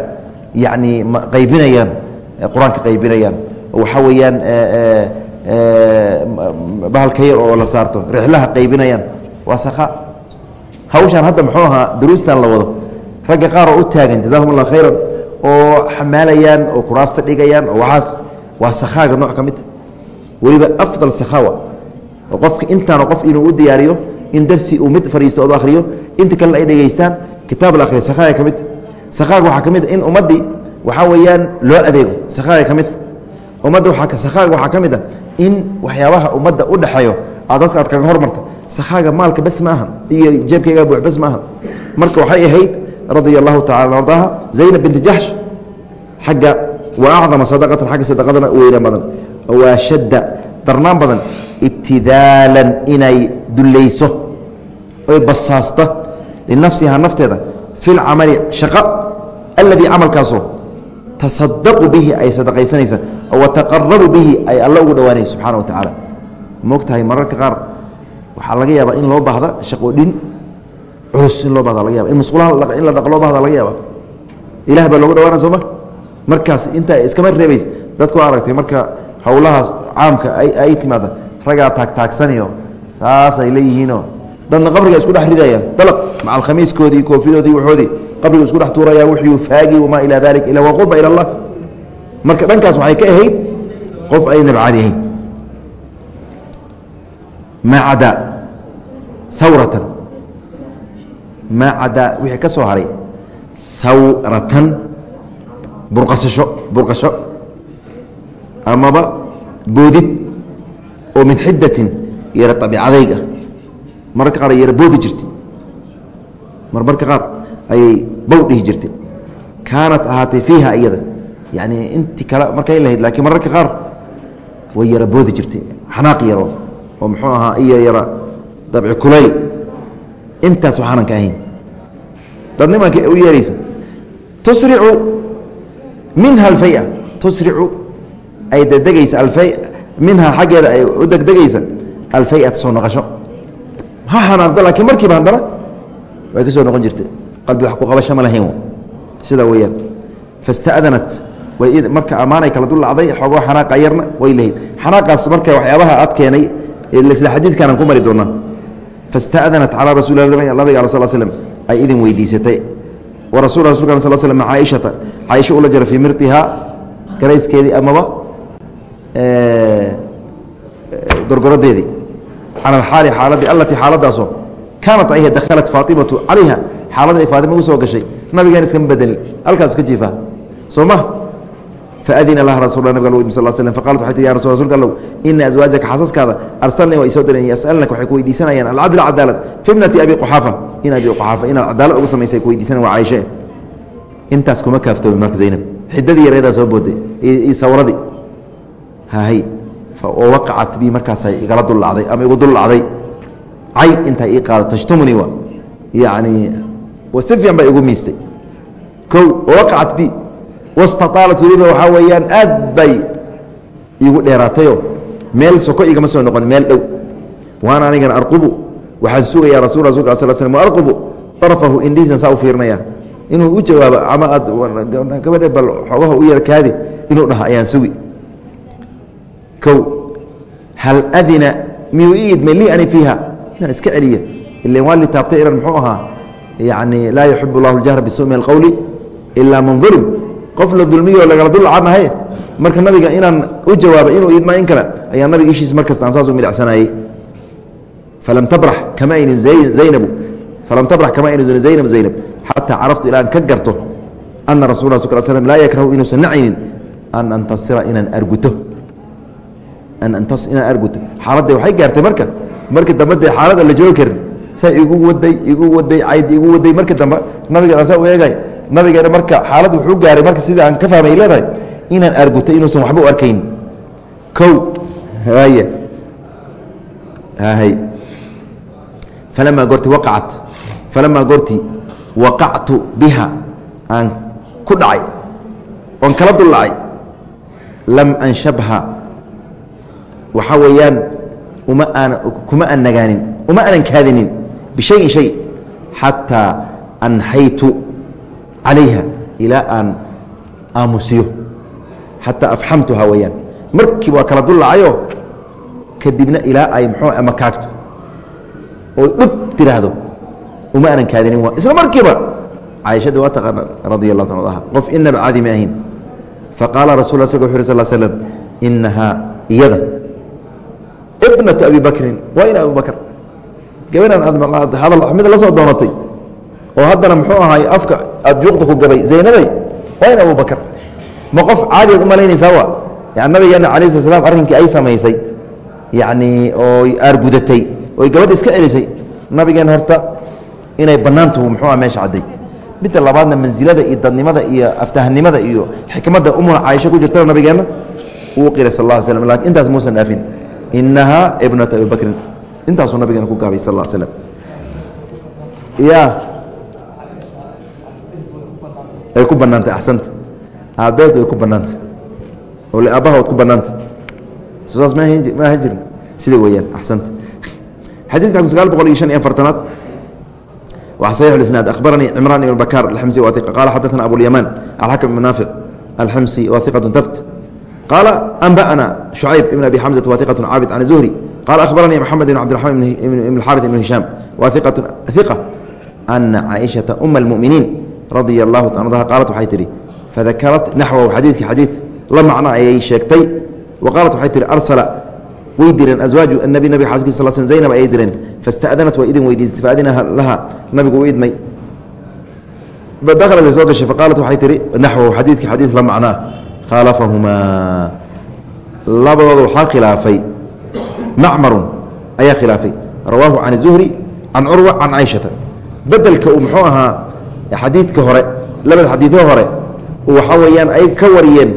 yacni qaybinayaan qur'aanka qaybinayaan. Oo waxaa weeyaan bahalka yar oo la saarto rixlaha qaybinayaan. Waa sakhaa hawshaan hadda muxuu ahaa duruustan la wado. Ragga qaar oo u taagan jazahum allah khayran oo xamaalayaan oo kuraasta dhigayaan oo waxaas waa sakhaaga nooc ka midta weliba afdal sakhaawa oo qofka intaano qof inuu u diyaariyo in darsi uu mid fariisto ood akhriyo inta kalena ay dhegaystaan kitaab la akhriya sakhaaga ka midta sakhaaga waxaa ka mid in ummaddii waxaa weeyaan loo adeego. Sakhaaga ka midta ummadda waa sakhaaga waxaa ka mid a in waxyaabaha ummadda u dhexeeyo aad dadka aad kaga hormarta. Sakhaaga maalka bes ma ahan iyo jeebkayga buux bes ma ahan. Marka waxay ahayd radia allahu tacala ardaha zaynab binti jaxsh xagga wa acdama sadaqatan xagga sadaqadana weynaan badan. Waa shadda darnaan badan ibtidaalan inay dullayso oy basaasta linafsihaa nafteeda fi lcamali shaqa alladii camalkaasoo tasadaqu bihi ay sadaqaysanaysa wa taqarabu bihi ay alla ugu dhowaanayso subxana wa tacaala. Moogtahay mararka qaar waxaa laga yaabaa in loo baahda shaqoodhin culus in loo bahda laga yaba in musqulaha in la dhaq loo bahda laga yaaba ilah baa loogu dhawaana sooma? Markaas intaa iskama reebays dadku aragtay marka howlahaas caamka ay timaada ragaa taagtaagsaniyo saasay leeyihiinoo? Dadna qabriga isku dhex ridayaan dalaq maca alkhamiiskoodii koofidoodii waxoodii qabriga isku dhex tuurayaan wixii faagi wamaa ilaa dalik ila waa qurba ila allah marka dhankaas waxay ka ahayd qof ay nabcaadi ahayn maa sawratan. Maa wixii ka soo haray sawratan burqasasho burqasho. Amaba boodid oo min xidatin yara abiicadayga mararka qaar yara boodi jirtay. Marmarka qaar ayay bow dhihi jirtay. Kaanat ahaatay fiiha iyada. Yani inti kale markay lahayd laakiin mararka qaar way yara boodi jirtay. Xanaaq yaro oo muxuu ahaa iyo yara dabci kulayl. Intaas waxaanan ahayn. Dadnimanka u yeeraysa. Tusricu minha alfaya. Tusricu ay degdegaysa alfay minhaa xaggeeda ay u degdegaysa alfayata soo noqosho ha xanaarda laakiin markiiba haddana way ka soo noqon jirtay qalbi wax ku qabasho ma lahayn sidaa weeyaan fastadanat marka ammaanay kala dulacday xoogoo xanaaqa yarna way lahayd xanaaqaas marka waxyaabaha aad keenay isla xadiidkaanaan ku mari doonaa fastadanat calaa rasuuli nabiga al slm ay idin weydiisatay wa rasul rasulka slm caaishata caaisha ula jara fii mirtihaa garayskeedii amaba gorgorodeedii cala alxaali xaaladii allatii xaaladaasoo kaanat ayha dakhalat faatimatu calayha xaalada ay faatima u soo gashay nabigaan iskama bedelin halkaas iska jiifaa soo ma faadina laha rasul nabig al sal slm faqalat waxay tii ya rasul rasulka allow ina aswaajaka xaasaskaada arsalnii waa isoo direen yasalnaka waxay ku weydiisanayaan alcadla cadaalad fi bnati abi quxaafa in abi quxaafa inaad cadaalad ugu samaysay ku weydiisanayan waa caaishe intaas kuma kaaftoobin marka zaynab xidadii yareedaa soo booday iyo sawradii oo waqacat bi markaasay igala dullacday ama igu dullacday cay intaa ii qaada tashtumuni wa. Yacni si fiican baa igu miistay. Kow waqacat bi wastataalat weliba waxaa weeyaan aad bay igu dheeraatayo meel soko igama soo noqon meel dhow. Waana anigana arqubu waxaan sugayaa rasul rasulka sal slm arqubu darfahu indhihiisan saa u fiirinaya inuu u jawaabo ama aad gabadhe bal xoogaha u yar kaadi inuu dhaha ayaan sugi kow hal adina miyuu ii idmay lii ani fiiha? Inaan iska celiya. Ilan waa li inan muxuu ahaa yani laa yuxib اllahu اljahra bisu alqowli ilaa man ulm qof la dulmiyo lagala dulcanahay marka nabiga inaan u jawaaba inuu idma in kale ayaa nabiga ishiis markasta aan saas u midhacsanayey falam tabrax kama ayni zaynabu. Falam tabrax kama ayni zaynab zaynab. Xataa caraftu ilaa aan ka garto ana rasul sl slm laa yakrahu inuusan nacaynin an antasira inaan arguto inaan arguto xaaladda waxay gaartay marka markii dambe dee xaalada la joogi karin. Saa igu waday igu waday cayd igu waday markii dambe nabigeena saa u eegay. Nabigeena marka xaalad wuxuu gaaray marka sida aan ka fahmay leedahay inaan arguto inuusan waxba u arkayn. Kow haya hay falamaa goorti waqacat falamaa goorti waqactu biha aan ku dhacay oon kala dul dhacay lam anshabha waxaa weeyaan uma aan kuma aan nagaanin uma aanan kaadinin bishayin shay xataa anxaytu calayha ilaa aan aamusiyo. Xataa afxamtuha weyaan markiiba waa kala dullacayo kadibna ilaa ay mxuu ama kaagto. Oo dhib tiraahdo uma aanan kaadinin isla markiiba caaishada waa taqaana radia allah ta aha qof inaba caadi ma ahayn faqaala rasul sg uri sal slm inahaa iyada ibnatu abi bakrin. Waa ina abu bakr. Gabanan aad hadal mid la soo doonatay. Oo haddana muxuu ahaay afka aad juuqda ku gabay zaynabay. Waa in abu bakr. Ma qof caadigaad u malaynaysaa wa yani nabigeena cala sla slam arrinkii ay samaysay. Yacni oo aargudatay oy gabadha iska celisay. Nabigeena horta inay bannaantuhu muxuu aha meesha cadday. Midda labaadna mansilada iyo dadnimada iyo aftahnimada iyo xikmadda umuna caaisho ku jirtana nabigeenna uu qiray sal lla slam laakiin intaas muusan dhaafin inahaa ibnata abi bakrin intaasuu nabigeena ku gaabay sal slam ya ay ku banaantay axsanta aabbeed way ku banaantay oo aabbahood ku banaantay saas ma ma ahan jirin sida weeyaan axsanta xadiidka sagaal boqol iyo shan iyo afartanaad waa صaيح الاسناad أخbaranii cمrان بن bkاr الxمسي wa qال xadثna أبواليمان الحكم بن نافع الxمسي wa ثiqة qaala anba'na shucayb ibn abi xamsata wa iqatun caabid can zuhri qaala ahbaranii maxamed ibn cabdiraxmaan ibn اlxaris ibn hishaam wa iqatun iqa ana caaishata uma almu'miniin radia allahu andaha qaalat waxay tihi fadakarat naxwahu xadiidkii xadiid la macno ayay sheegtay wa qaalat waxay tihi arsala way direen aswaaju nabi nabiga xaaskiis sal sl zaynab ayay direen fasta'danat waa idin weydiisatay faadina laha nabigu u idmay fadahalat way soo gashay faqaalat waxay tihi naxwahu xadiidkii xadiid la macnaa khaalafahumaa labadooda waxaa khilaafay. Macmarun ayaa khilaafay. Rawaahu can zuhri can curwa can cayshata. Bedelka uu muxuu ahaa xadiidka hore labada xadiidoo hore waxaa weeyaan ay ka wariyeen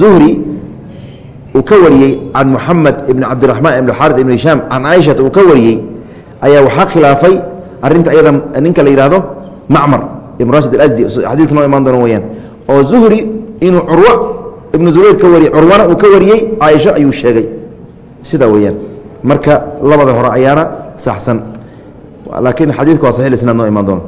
zuhri uu ka wariyey can muxamed ibn cabdiraxmaan ibn xaari ibn hishaam can caaishata uu ka wariyey ayaa waxaa khilaafay arinta ayada ninka la yidhahdo macmar ibn rashid alasdi xadiidka noo imaan doona weyaan oo zuhri inuu curwo ibnu zubayr ka wariyey curwana uu ka wariyey caaisho ayuu sheegay. Sidaa weeyaan. Marka labada hore ayaana saxsan. Laakiin xadiidka waa saxi isnaad noo imaan doono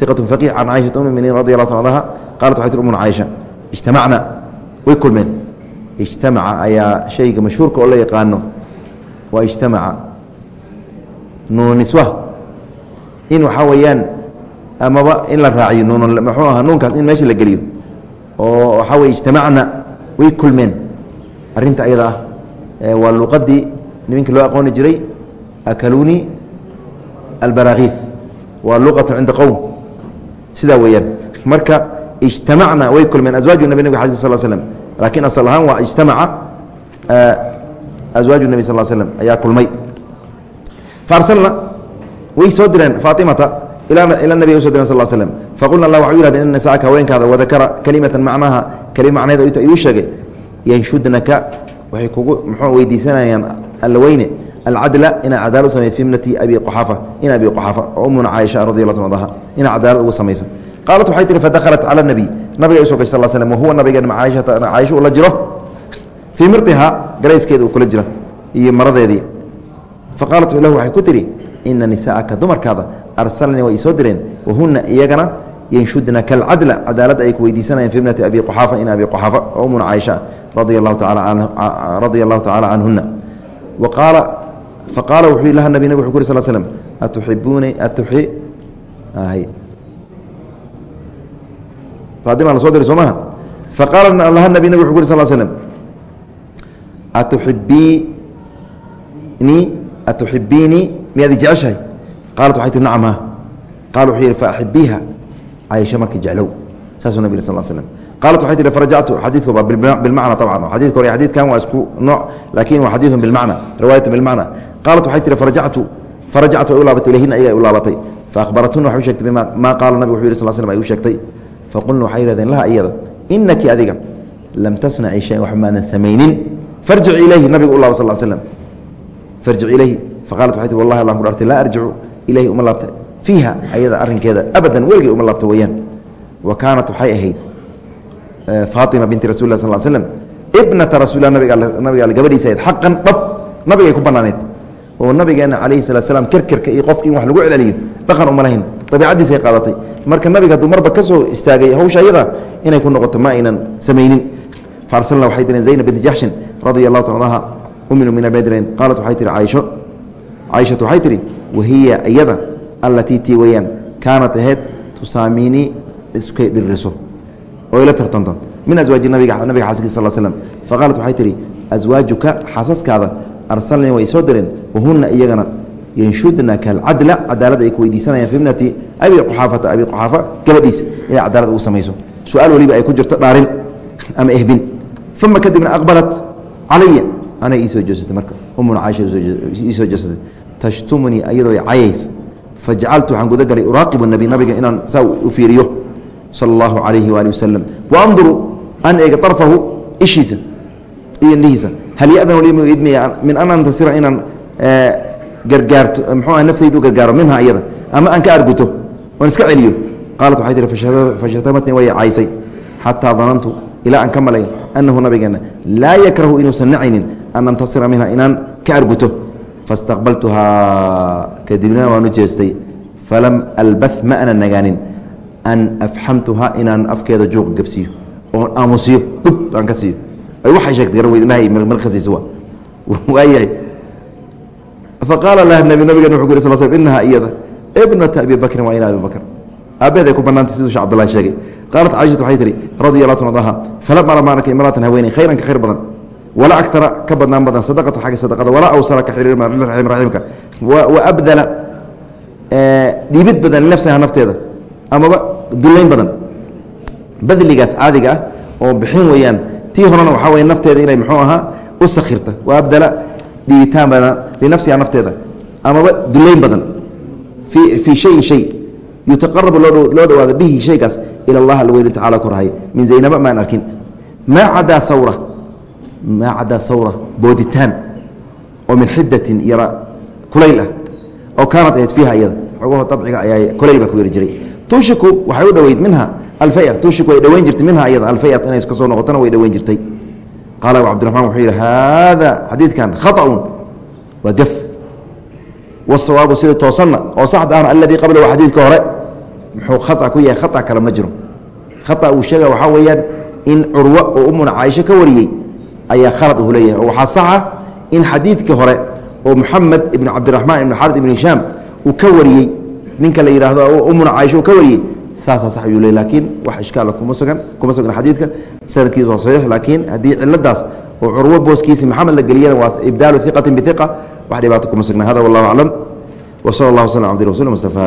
iqatun faqiih can caaishata um muminiin radi allah ta anha qaalat waxay tir umuna caaisha ijtamacna way kulmeen. Ijtamaca ayaa shayga mashhuurka oo la yaqaano waa ijtamaca. Nuunu niswa in waxaa weeyaan amaba in la raaciyo nuun muxuu ahaa nuunkaas in meesha la geliyo oo waxaa weye ijtamacna way kulmeen. Arrinta ayada ah waa luuqadii niminka loo aqooni jiray akaluuni albaraakhiif waa luqatu cinda qowm sidaa weeyaan. Marka ijtamacna way kulmeen. Aswaaju nabi nabig xaska sal slm laakiin asal ahaan waa ijtamaca aswaaju nebi sal slm ayaa kulmay. Faarsalna way soo direen faatimata. Ila nabiga uso diren sal slm faqulna la waxau yihahdeen in nisaaka haweenkaada wadakara kalimatan macnaha. Kalima macnaheeda ayuu sheegay. Yanshudnaka. Waxay kugu muxuu weydiisanayaan alla weyne alcadla inaa cadaalad u samayso fi abi quxaafa in abi quxaafa oo umuna caaisha radi allah ta adaha inaa cadaalad ugu samayso qaalat waxay tihi fadakhalat cala nabiy nabiga ay gashay sal slm wahuwa caaishata caaisha ula jiro fii mirdiha garayskeeda uu kula jira iyo maradeedii faqaalat lahu waxay ku tihi ina nisaa'aka dumarkaada arsalnii way isoo direen wahuna iyagana yanshudna kalcadla cadaalad ay ku weydiisanayeen fi abi quxaafa in abi quxaafa oo umuna caaisha radia allahu tacaala canhuna wa faqaala wuxuu laha nabi nabig wuxu ku uri sal slm atuxibuuni atuxi faadima la soo diray soo maha faqaala laha nabi nabig wuxu ku uri sal slm atuxibiinii atuxibiinii miyaad jeceshahay qaalat waxay tii nacam ha qaal wuxuu yidhi faaxibiiha caaisha marka jeclow saasuu nabig sal slm qaalat waxay tihi farajactu xadiidku waa bilmacna طabcan xadidka hore xadidkan waa isku nooc laakin waa xadiiثun bilmacna riwaayatu bilmacna qaalat waxay tihi farajactu farajactu ay u laabatay ilayhina ayaga ay u laabatay faahbaratuna waxay u sheegtay bima maa qaala nabig wuxuu yidhi sal slm ay u sheegtay faqulna waxay yihahdeen laha iyada inaki adiga lam tasnaci shayan wax maadan samaynin farjic ilayhi nabiga u laaba sal slm farjic ilayhi faqaalat waxay tii wallahi allan ku dhartay laa arjicu ilayhi uma laabta fiiha ayada arrinkeeda abadan weligay uma laabta weeyaan wa kaanat waxay ahayd faatima binti rasul lah sal slm ibnata rasuulilah nabiga gabadhiisa ahayd xaqan dhab nabigay ku bannaaneyd oo nabigeena calayhi salat slam kerkerka iyo qofki in wax lagu celceliyo dhaqan uma lahayn. Dabiicaddiisay qaadatay. Marka nabiga hadduu marba ka soo istaagay hawsha ayada inay ku noqoto ma aynan samaynin. Faarsalna waxay direen zaynab binti jaxshin radia allahu ta anha uminu min abadren qaalat waxay tihi caaisho caaishatu waxay tihi wahiya iyada allatii tii weyaan kaanat ahayd tusaamiinii iskay dhiriso oo ila tartanto min aswaaji nabiga xaaskiisa sal slm faqaalat waxay tihi aswaajuka xaasaskaada arsalnii way soo direen wahuna iyagana yanshudna kalcadla cadaalad ay ku weydiisanayaan fi ibnati abi quxaafata abi quxaafa gabadhiis inay cadaalad ugu samayso. Su'aal weliba ay ku jirto dhaarin ama ehbin. Uma kadibna aqbalat calaya anay iisoo jeesatay marka umuna caaisha iisoo jeesatay tashtumunii iyadoo cayaysa. Fajacaltu waxaan guda galay uraaqibu nabi nabiga inaan saa u fiiriyo sala allahu calayhi waali wasalam wa anduru an eega arfahu ishiisa iyo indhihiisa hal yadanu lii mu idmiya min an antasira inaan gargaarto mxuuah naftayda u gargaaro minha iyada ama aan ka arguto oon iska celiyo qaalat waxay tihi fashatamatni way caysay xataa danantu ilaa aan ka malay annahu nabigeena laa yakrahu inuusan nacaynin an antasira minha inaan ka arguto fastaqbaltuhaa kadibna waanu jeestay falam albah ma ana nagaanin an afxamtuhaa inaan afkeeda juuqa gabsiiyo oon aamusiyo gub aan ka siiyo inahaa iyada ibnata abi bakrin waa ina abi bakr. Aabeed ay ku bannaantay siduu shee cbdullahi sheegay. Qaalat caishatu waxay tihi radi allah ta anha falam ara maaraka imraatan haweeney khayran ka khayr badan. Walaa agtara ka badnaan badan sadaqata xagga sadaqada walaa awsala ka xiriir raximka wa abdala dhiibid badan linafsiha nafteeda amaba dullayn badan. Badligaas caadiga ah oo bixin weeyaan tii horena waxaa wey nafteeda inay muxuu ahaa u sakhirta. Wa abdala dhiibitaan badan linafsiha nafteeda amaba dullayn badan. Fii shayin shay yutaqarabu loo dhawaado bihi shaygaas ila allah alweyne tacala korahay min zaynaba maan arkin. Maa cadaa sawra maa cadaa sawra booditaan oo min xidatin yara kulayl ah oo kaanat ahayd fiiha iyada. Xogaho abciga ayaa kulayl baa ku yeri jiray. Tuushiku waxay u dhoweyd minha alfaya tuushiku way dhoweyn jirtay minha iyada alfayat inay ka soo noqotona way dhoweyn jirtay. Qaala cabdiraxmaan wuxuu yidhi haada xadiidkan khaطأun waa gaf. Wasawaabu sida toosanna oo saxda ahna qabla waa xadiidka hore. Muxuu khaa ku yahay khaa kale ma jiro. Khaa uu sheega waxaa weeyaan in curwo oo umuna caaisho ka wariyey ayaa khalad uu leeyahay. Oo waxaa saxa in xadiidkii hore oo muxamed ibn cabdiraxmaan ibn xarid ibn hishaam uu ka wariyey ninka la yidhaahdo umuna caaisho uu ka wariyey saasaa sax ayuu ley laakiin wax ishkaala kuma sugan kuma sugna xadiidka. Sanadkiisa waa saxiix laakiin haddii ciladaas oo curwo booskiisi maxamed la geliyana waa ibdaalu iqatin biiqa wax dhibaato kuma sugna. Hada wallahu aclam. W sala allah waslam abdi rasul mustafa